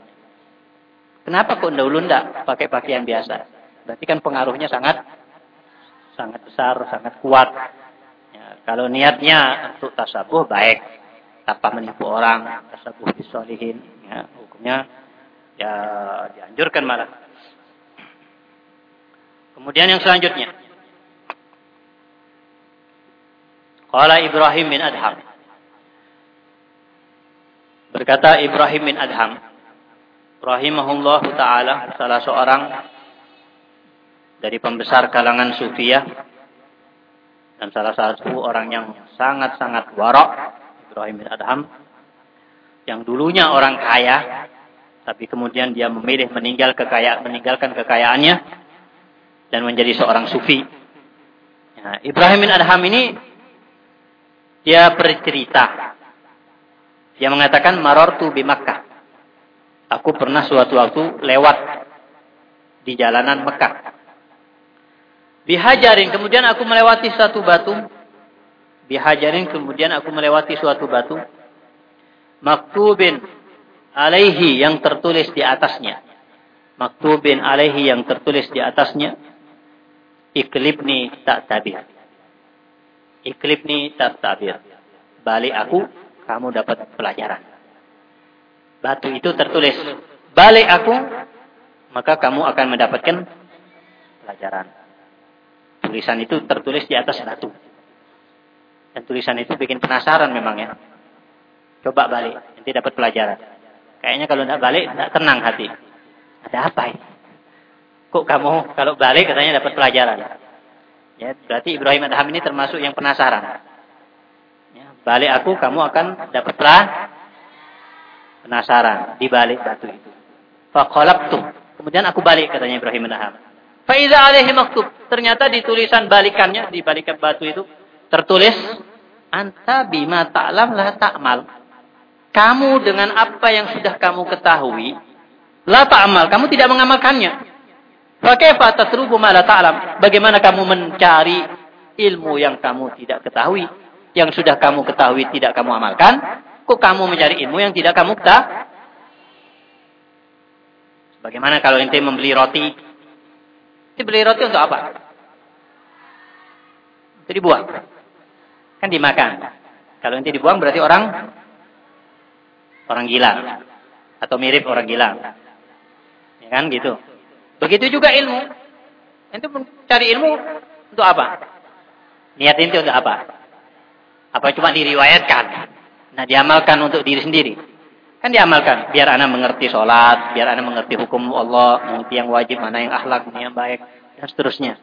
Speaker 1: Kenapa kok dahulu enggak pakai pakaian biasa? Berarti kan pengaruhnya sangat sangat besar, sangat kuat. Kalau niatnya untuk tasabuh baik, tanpa menipu orang, tasabuh disolihin, ya, hukumnya Ya, dianjurkan malah. Kemudian yang selanjutnya. Qala Ibrahim bin Adham. Berkata Ibrahim bin Adham. Rahimahullah ta'ala. Salah seorang dari pembesar kalangan sufiyah. Dan salah satu orang yang sangat-sangat warok. Ibrahim bin Adham. Yang dulunya orang kaya. Tapi kemudian dia memilih meninggal kekayaan, meninggalkan kekayaannya dan menjadi seorang sufi. Ya, Ibrahim bin Adham ini dia bercerita. Dia mengatakan marortu bi Makkah. Aku pernah suatu waktu lewat di jalanan Mekah. Bihajarin kemudian aku melewati suatu batu. Bihajarin kemudian aku melewati suatu batu. Maktubin alaihi yang tertulis di atasnya. Maktubin alaihi yang tertulis di atasnya iklibni tak tabir. Iklibni tak tabir. Balik aku, kamu dapat pelajaran. Batu itu tertulis. Balik aku, maka kamu akan mendapatkan pelajaran. Tulisan itu tertulis di atas batu. Dan tulisan itu bikin penasaran memang ya. Coba balik, nanti dapat pelajaran. Kayaknya kalau tidak balik, tidak tenang hati. Ada apa ini? Kok kamu kalau balik katanya dapat pelajaran. Ya, berarti Ibrahim Adham ini termasuk yang penasaran. Ya, balik aku kamu akan dapat penasaran di balik batu itu. Faqalabtu. Kemudian aku balik katanya Ibrahim Adham. Faiza alaihi maktub. Ternyata di tulisan balikannya di balikan batu itu tertulis anta bima ta'lam la ta'mal. Kamu dengan apa yang sudah kamu ketahui la ta'mal, kamu tidak mengamalkannya. Fakaifa tatrubu ma la ta'lam? Bagaimana kamu mencari ilmu yang kamu tidak ketahui? Yang sudah kamu ketahui tidak kamu amalkan? Kok kamu mencari ilmu yang tidak kamu ketahui? Bagaimana kalau ente membeli roti? Beli roti untuk apa? Itu dibuang. Kan dimakan. Kalau ente dibuang berarti orang orang gila atau mirip orang gila. Ya kan gitu. Begitu juga ilmu. Itu cari ilmu untuk apa? Niat itu untuk apa? Apa cuma diriwayatkan? Nah diamalkan untuk diri sendiri. Kan diamalkan. Biar anak mengerti sholat. Biar anak mengerti hukum Allah. Mengerti yang wajib, mana yang akhlak, mana yang baik. Dan seterusnya.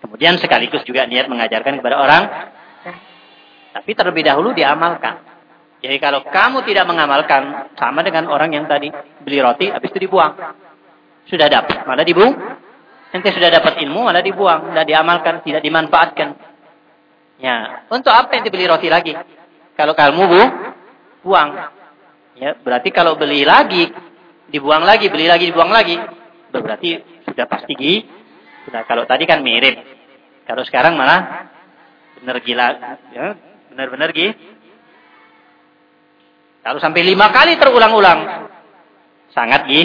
Speaker 1: Kemudian sekaligus juga niat mengajarkan kepada orang. Tapi terlebih dahulu diamalkan. Jadi kalau kamu tidak mengamalkan. Sama dengan orang yang tadi beli roti. Habis itu dibuang sudah dapat, malah dibuang. Nanti sudah dapat ilmu, malah dibuang, tidak diamalkan, tidak dimanfaatkan. Ya, untuk apa yang dibeli roti lagi? Kalau kamu bu, buang. Ya, berarti kalau beli lagi, dibuang lagi, beli lagi, dibuang lagi, berarti sudah pasti gi. Sudah kalau tadi kan mirip. Kalau sekarang malah benar gila, ya, benar-benar gi. Kalau sampai lima kali terulang-ulang, sangat gi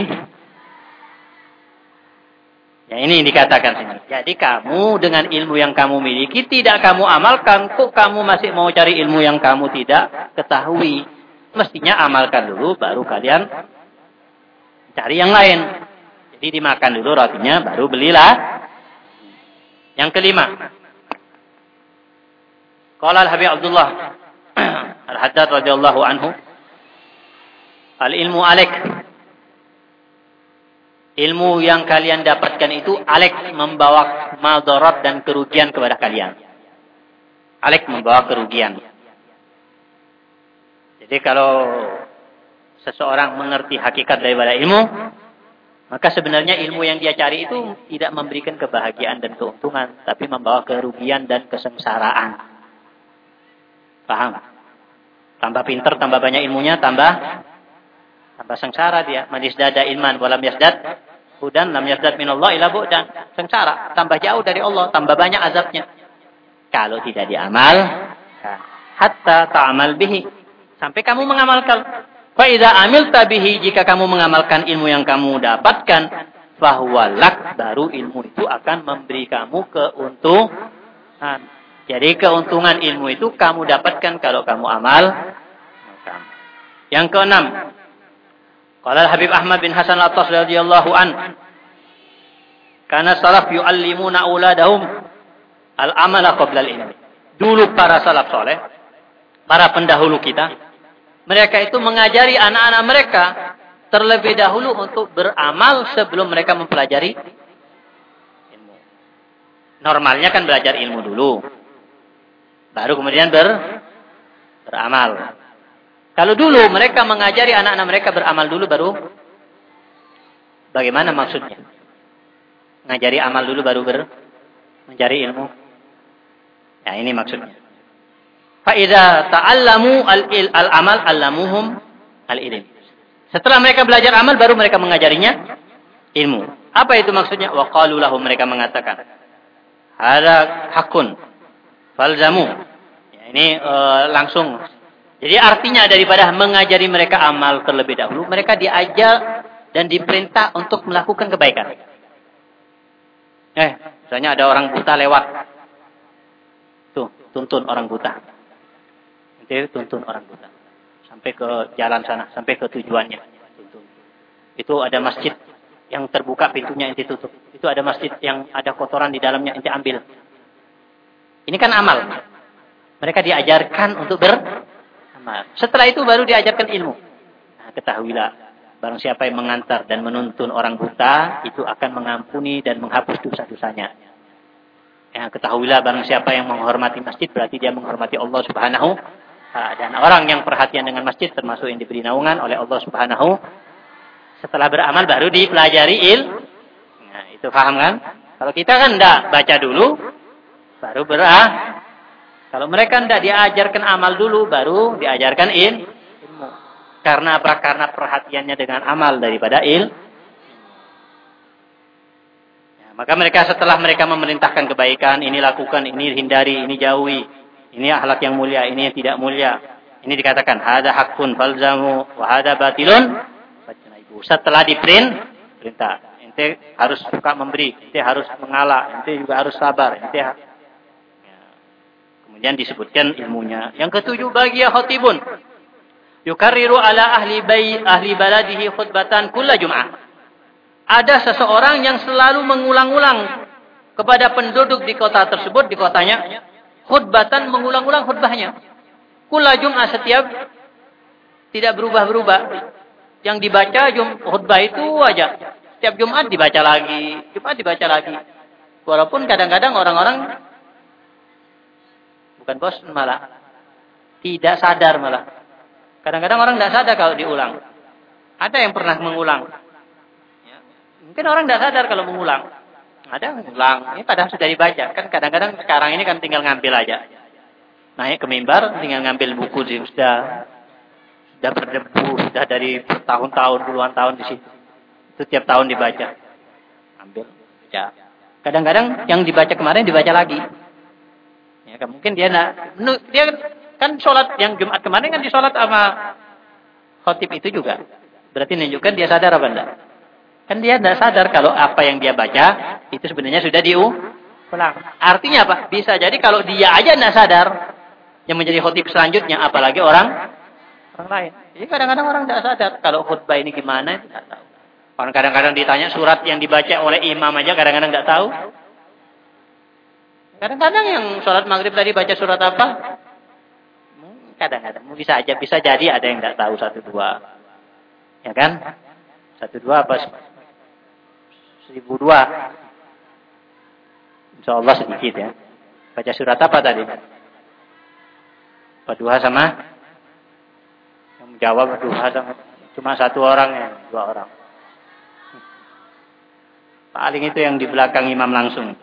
Speaker 1: Ya, ini dikatakan sini. Jadi kamu dengan ilmu yang kamu miliki tidak kamu amalkan, kok kamu masih mau cari ilmu yang kamu tidak ketahui? Mestinya amalkan dulu baru kalian cari yang lain. Jadi dimakan dulu rotinya baru belilah. Yang kelima. Qala Al-Habib Abdullah (clears throat) Al-Haddad radhiyallahu anhu Al-ilmu alaik ilmu yang kalian dapatkan itu alek membawa madarat dan kerugian kepada kalian. Alek membawa kerugian. Jadi kalau seseorang mengerti hakikat daripada ilmu, maka sebenarnya ilmu yang dia cari itu tidak memberikan kebahagiaan dan keuntungan, tapi membawa kerugian dan kesengsaraan. Paham? Tambah pinter, tambah banyak ilmunya, tambah Tambah sengsara dia. Manis dada iman walam yasdad. Hudan lam yasdad minallah ila bu'dan. Sengsara. Tambah jauh dari Allah. Tambah banyak azabnya. Kalau tidak diamal. Hatta ta'amal bihi. Sampai kamu mengamalkan. Fa'idha amil tabihi. Jika kamu mengamalkan ilmu yang kamu dapatkan. Fahuwalak. Baru ilmu itu akan memberi kamu keuntungan. Jadi keuntungan ilmu itu kamu dapatkan kalau kamu amal. Yang keenam, Qala Habib Ahmad bin Hasan Al-Attas radhiyallahu an karena salaf yu'allimuna auladahum al-amala qabla al-ilmi. Dulu para salaf soleh, para pendahulu kita, mereka itu mengajari anak-anak mereka terlebih dahulu untuk beramal sebelum mereka mempelajari ilmu. Normalnya kan belajar ilmu dulu. Baru kemudian ber, beramal. Kalau dulu mereka mengajari anak-anak mereka beramal dulu baru bagaimana maksudnya? Ngajari amal dulu baru ber mencari ilmu. Ya ini maksudnya. Faidah ta'allamu al-amal allamuhum al-ilm. Setelah mereka belajar amal baru mereka mengajarinya ilmu. Apa itu maksudnya? Wa qalu mereka mengatakan, "Hada hakun falzamu." Ya, ini uh, langsung. Jadi artinya daripada mengajari mereka amal terlebih dahulu, mereka diajar dan diperintah untuk melakukan kebaikan. Eh, misalnya ada orang buta lewat. Tuh, tuntun orang buta. Nanti tuntun orang buta. Sampai ke jalan sana, sampai ke tujuannya. Itu ada masjid yang terbuka pintunya inti tutup. Itu ada masjid yang ada kotoran di dalamnya inti ambil. Ini kan amal. Mereka diajarkan untuk beramal. Setelah itu baru diajarkan ilmu. Nah, ketahuilah, barang siapa yang mengantar dan menuntun orang buta, itu akan mengampuni dan menghapus dosa-dosanya. Ya, ketahuilah barang siapa yang menghormati masjid, berarti dia menghormati Allah subhanahu dan orang yang perhatian dengan masjid termasuk yang diberi naungan oleh Allah Subhanahu setelah beramal baru dipelajari il. Nah, itu paham kan? Kalau kita kan enggak baca dulu baru berah. Kalau mereka tidak diajarkan amal dulu, baru diajarkan il. Karena apa? Karena perhatiannya dengan amal daripada il. Ya, maka mereka setelah mereka memerintahkan kebaikan, ini lakukan, ini hindari, ini jauhi. Ini akhlak yang mulia, ini yang tidak mulia. Ini dikatakan, hada hakun falzamu, wa hada batilun. Setelah diprint, perintah. Ente harus suka memberi, ente harus mengalah, ente juga harus sabar, ente Kemudian disebutkan ilmunya. Yang ketujuh bagi khotibun. Yukarriru ala ahli bayi ahli baladihi khutbatan kulla jum'ah. Ada seseorang yang selalu mengulang-ulang kepada penduduk di kota tersebut, di kotanya. Khutbatan mengulang-ulang khutbahnya. Kula Jum'ah setiap tidak berubah-berubah. Yang dibaca jum, khutbah itu aja. Setiap Jumat dibaca lagi. Jumat dibaca lagi. Walaupun kadang-kadang orang-orang Bukan bos malah. Tidak sadar malah. Kadang-kadang orang tidak sadar kalau diulang. Ada yang pernah mengulang. Mungkin orang tidak sadar kalau mengulang. Ada mengulang. Ini padahal sudah dibaca. Kan kadang-kadang sekarang ini kan tinggal ngambil aja. Naik ke mimbar, tinggal ngambil buku sih. Sudah, sudah berdebu. Sudah dari tahun-tahun, puluhan tahun di situ. Itu tiap tahun dibaca. Ambil. Ya. Kadang-kadang yang dibaca kemarin dibaca lagi. Ya, kan mungkin dia nak, dia kan sholat yang Jumat kemarin kan di sholat sama khotib itu juga. Berarti menunjukkan dia sadar apa enggak? Kan dia tidak sadar kalau apa yang dia baca itu sebenarnya sudah diulang. Artinya apa? Bisa jadi kalau dia aja tidak sadar yang menjadi khotib selanjutnya, apalagi orang orang lain. Jadi kadang-kadang orang tidak sadar kalau khutbah ini gimana itu tidak tahu. Orang kadang-kadang ditanya surat yang dibaca oleh imam aja kadang-kadang tidak tahu. Kadang-kadang yang sholat maghrib tadi baca surat apa? Kadang-kadang bisa aja, bisa jadi ada yang tidak tahu satu dua, ya kan? Satu dua apa? Seribu dua. Insya Allah sedikit ya. Baca surat apa tadi? Dua sama? Yang menjawab dua sama cuma satu orang ya, dua orang. Paling itu yang di belakang imam langsung.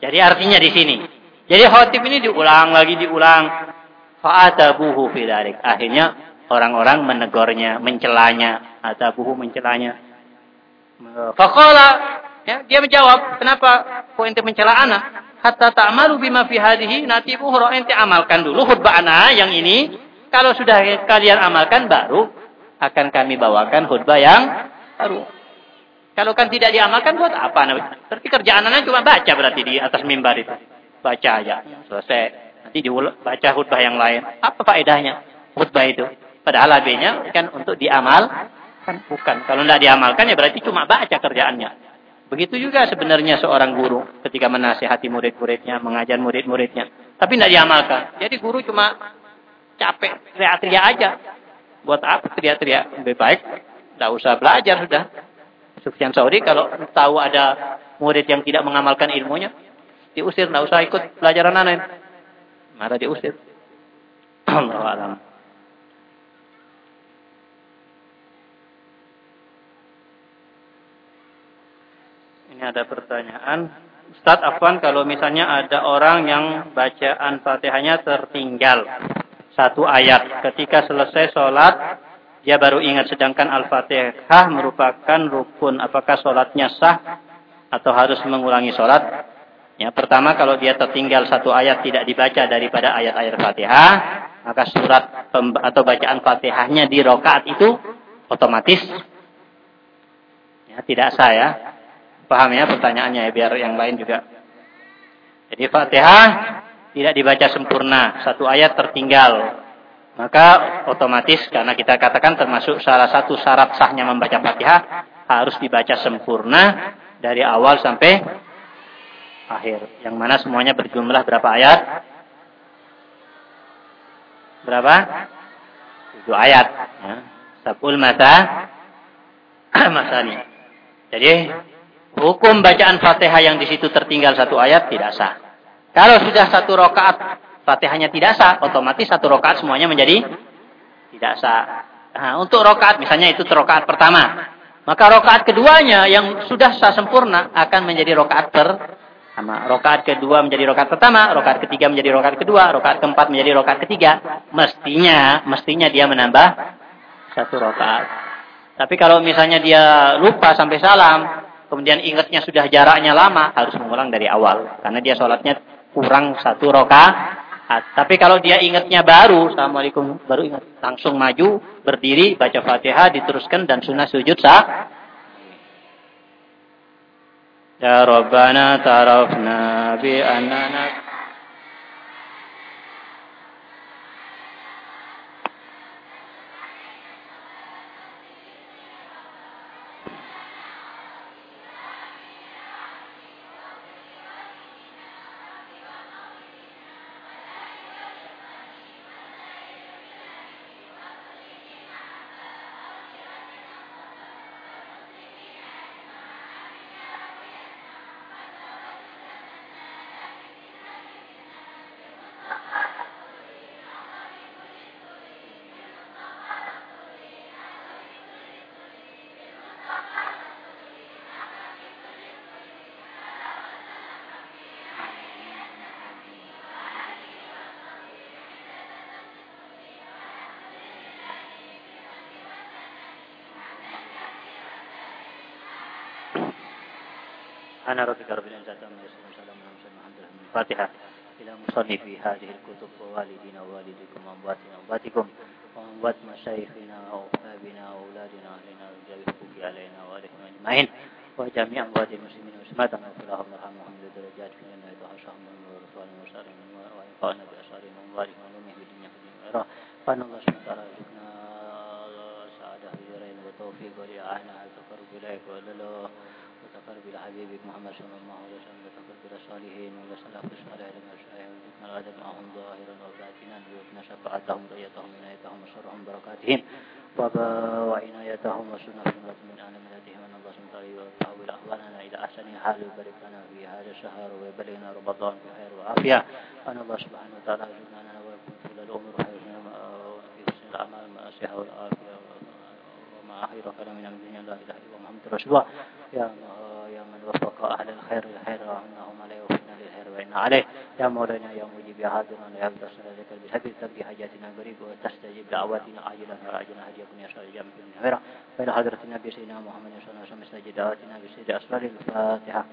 Speaker 1: Jadi artinya di sini. Jadi khotib ini diulang lagi diulang. Fa'atabuhu fidalik. Akhirnya orang-orang menegurnya, mencelanya. Atabuhu mencelanya. Faqala ya, dia menjawab, kenapa kok ente mencela anak? Hatta ta'malu bima fi hadhihi natibuhu ente amalkan dulu khutbah anak yang ini. Kalau sudah kalian amalkan baru akan kami bawakan khutbah yang baru. Kalau kan tidak diamalkan buat apa? Berarti kerjaan anak cuma baca berarti di atas mimbar itu. Baca aja. Selesai. Nanti dibaca khutbah yang lain. Apa faedahnya khutbah itu? Padahal AB-nya kan untuk diamal, kan bukan. Kalau tidak diamalkan ya berarti cuma baca kerjaannya. Begitu juga sebenarnya seorang guru ketika menasihati murid-muridnya, mengajar murid-muridnya. Tapi tidak diamalkan. Jadi guru cuma capek teriak-teriak aja. Buat apa teriak-teriak? Lebih baik tidak usah belajar sudah. Sufyan Saudi kalau tahu ada murid yang tidak mengamalkan ilmunya, diusir, tidak usah ikut pelajaran lain. Maka diusir. (clears throat) Allah alam. Ini ada pertanyaan. Ustaz Afwan, kalau misalnya ada orang yang bacaan fatihahnya tertinggal satu ayat. Ketika selesai sholat, dia baru ingat. Sedangkan Al-Fatihah merupakan rukun. Apakah sholatnya sah atau harus mengulangi sholat? Ya, pertama kalau dia tertinggal satu ayat tidak dibaca daripada ayat-ayat Fatihah, maka surat atau bacaan Fatihahnya di rokaat itu otomatis ya, tidak sah ya. Paham ya pertanyaannya ya biar yang lain juga. Jadi Fatihah tidak dibaca sempurna, satu ayat tertinggal. Maka otomatis karena kita katakan termasuk salah satu syarat sahnya membaca Fatihah harus dibaca sempurna dari awal sampai akhir. Yang mana semuanya berjumlah berapa ayat? Berapa? Tujuh ayat. Ya. Sabul masa (clears throat) masani. Jadi Hukum bacaan Fatihah yang di situ tertinggal satu ayat tidak sah. Kalau sudah satu rokaat Fatihahnya tidak sah, otomatis satu rokaat semuanya menjadi tidak sah. Nah, untuk rokaat misalnya itu rokaat pertama, maka rokaat keduanya yang sudah sah sempurna akan menjadi rokaat pertama. Rokaat kedua menjadi rokaat pertama, rokaat ketiga menjadi rokaat kedua, rokaat keempat menjadi rokaat ketiga. Mestinya, mestinya dia menambah satu rokaat. Tapi kalau misalnya dia lupa sampai salam, kemudian ingatnya sudah jaraknya lama, harus mengulang dari awal. Karena dia sholatnya kurang satu rokaat. Tapi kalau dia ingatnya baru, Assalamualaikum, baru ingat. Langsung maju, berdiri, baca fatihah, diteruskan, dan sunnah sujud sah. Ya Rabbana tarafna bi سبحان ربك رب العزة عما يصفون وسلام على المرسلين والحمد لله الفاتحة إلى مصنف هذه الكتب ووالدينا ووالديكم وأمواتنا وأمواتكم وأموات مشايخنا وأحبابنا وأولادنا أهلنا وجاب حقوق علينا وعليهم أجمعين. وجميع أموات المسلمين والمسلمات اغفر لهم وارحمهم درجات في الجنة وتحشهم من ورسول وسالم وينفعنا بأسرارهم وأموالهم وعلومهم في الدنيا في الآخرة وأن الله سبحانه وتعالى يرزقنا سعادة في الدارين وتوفيق ولإعانة على التقرب إليك وتقرب إلى حبيبك محمد صلى الله عليه وسلم وتقرب إلى الصالحين والسلف الصالح للمشايخ وذكر الأدب معهم ظاهرا وباطنا. ويكن شفاعتهم رؤيتهم عنايتهم وشرهم بركاتهم. وعنايتهم وسنة من أهل ملتهم أن الله سبحانه وتعالى يحول أحوالنا إلى أحسن حال ويبارك لنا في هذا الشهر ويبلغنا رمضان بخير وعافية. أن الله سبحانه وتعالى يرزقنا ولكم طول الأمور في حسن الأعمال مع الصحة والعافية. وما خير كلام من الدنيا لا إله إلا محمد رسول الله. يا يا من وفق أهل الخير للخير وأنهم عليه وفقنا للخير وإنا عليه. يا مولانا يا مجيب يا حاضرنا يا عبد ذكر بالهدي تقضي حاجاتنا قريب وتستجيب دعواتنا عاجلا وعاجلا هديكم يا شر جامع من وإلى حضرة النبي سيدنا محمد صلى الله عليه وسلم استجب دعواتنا بسيد أسرار الفاتحة.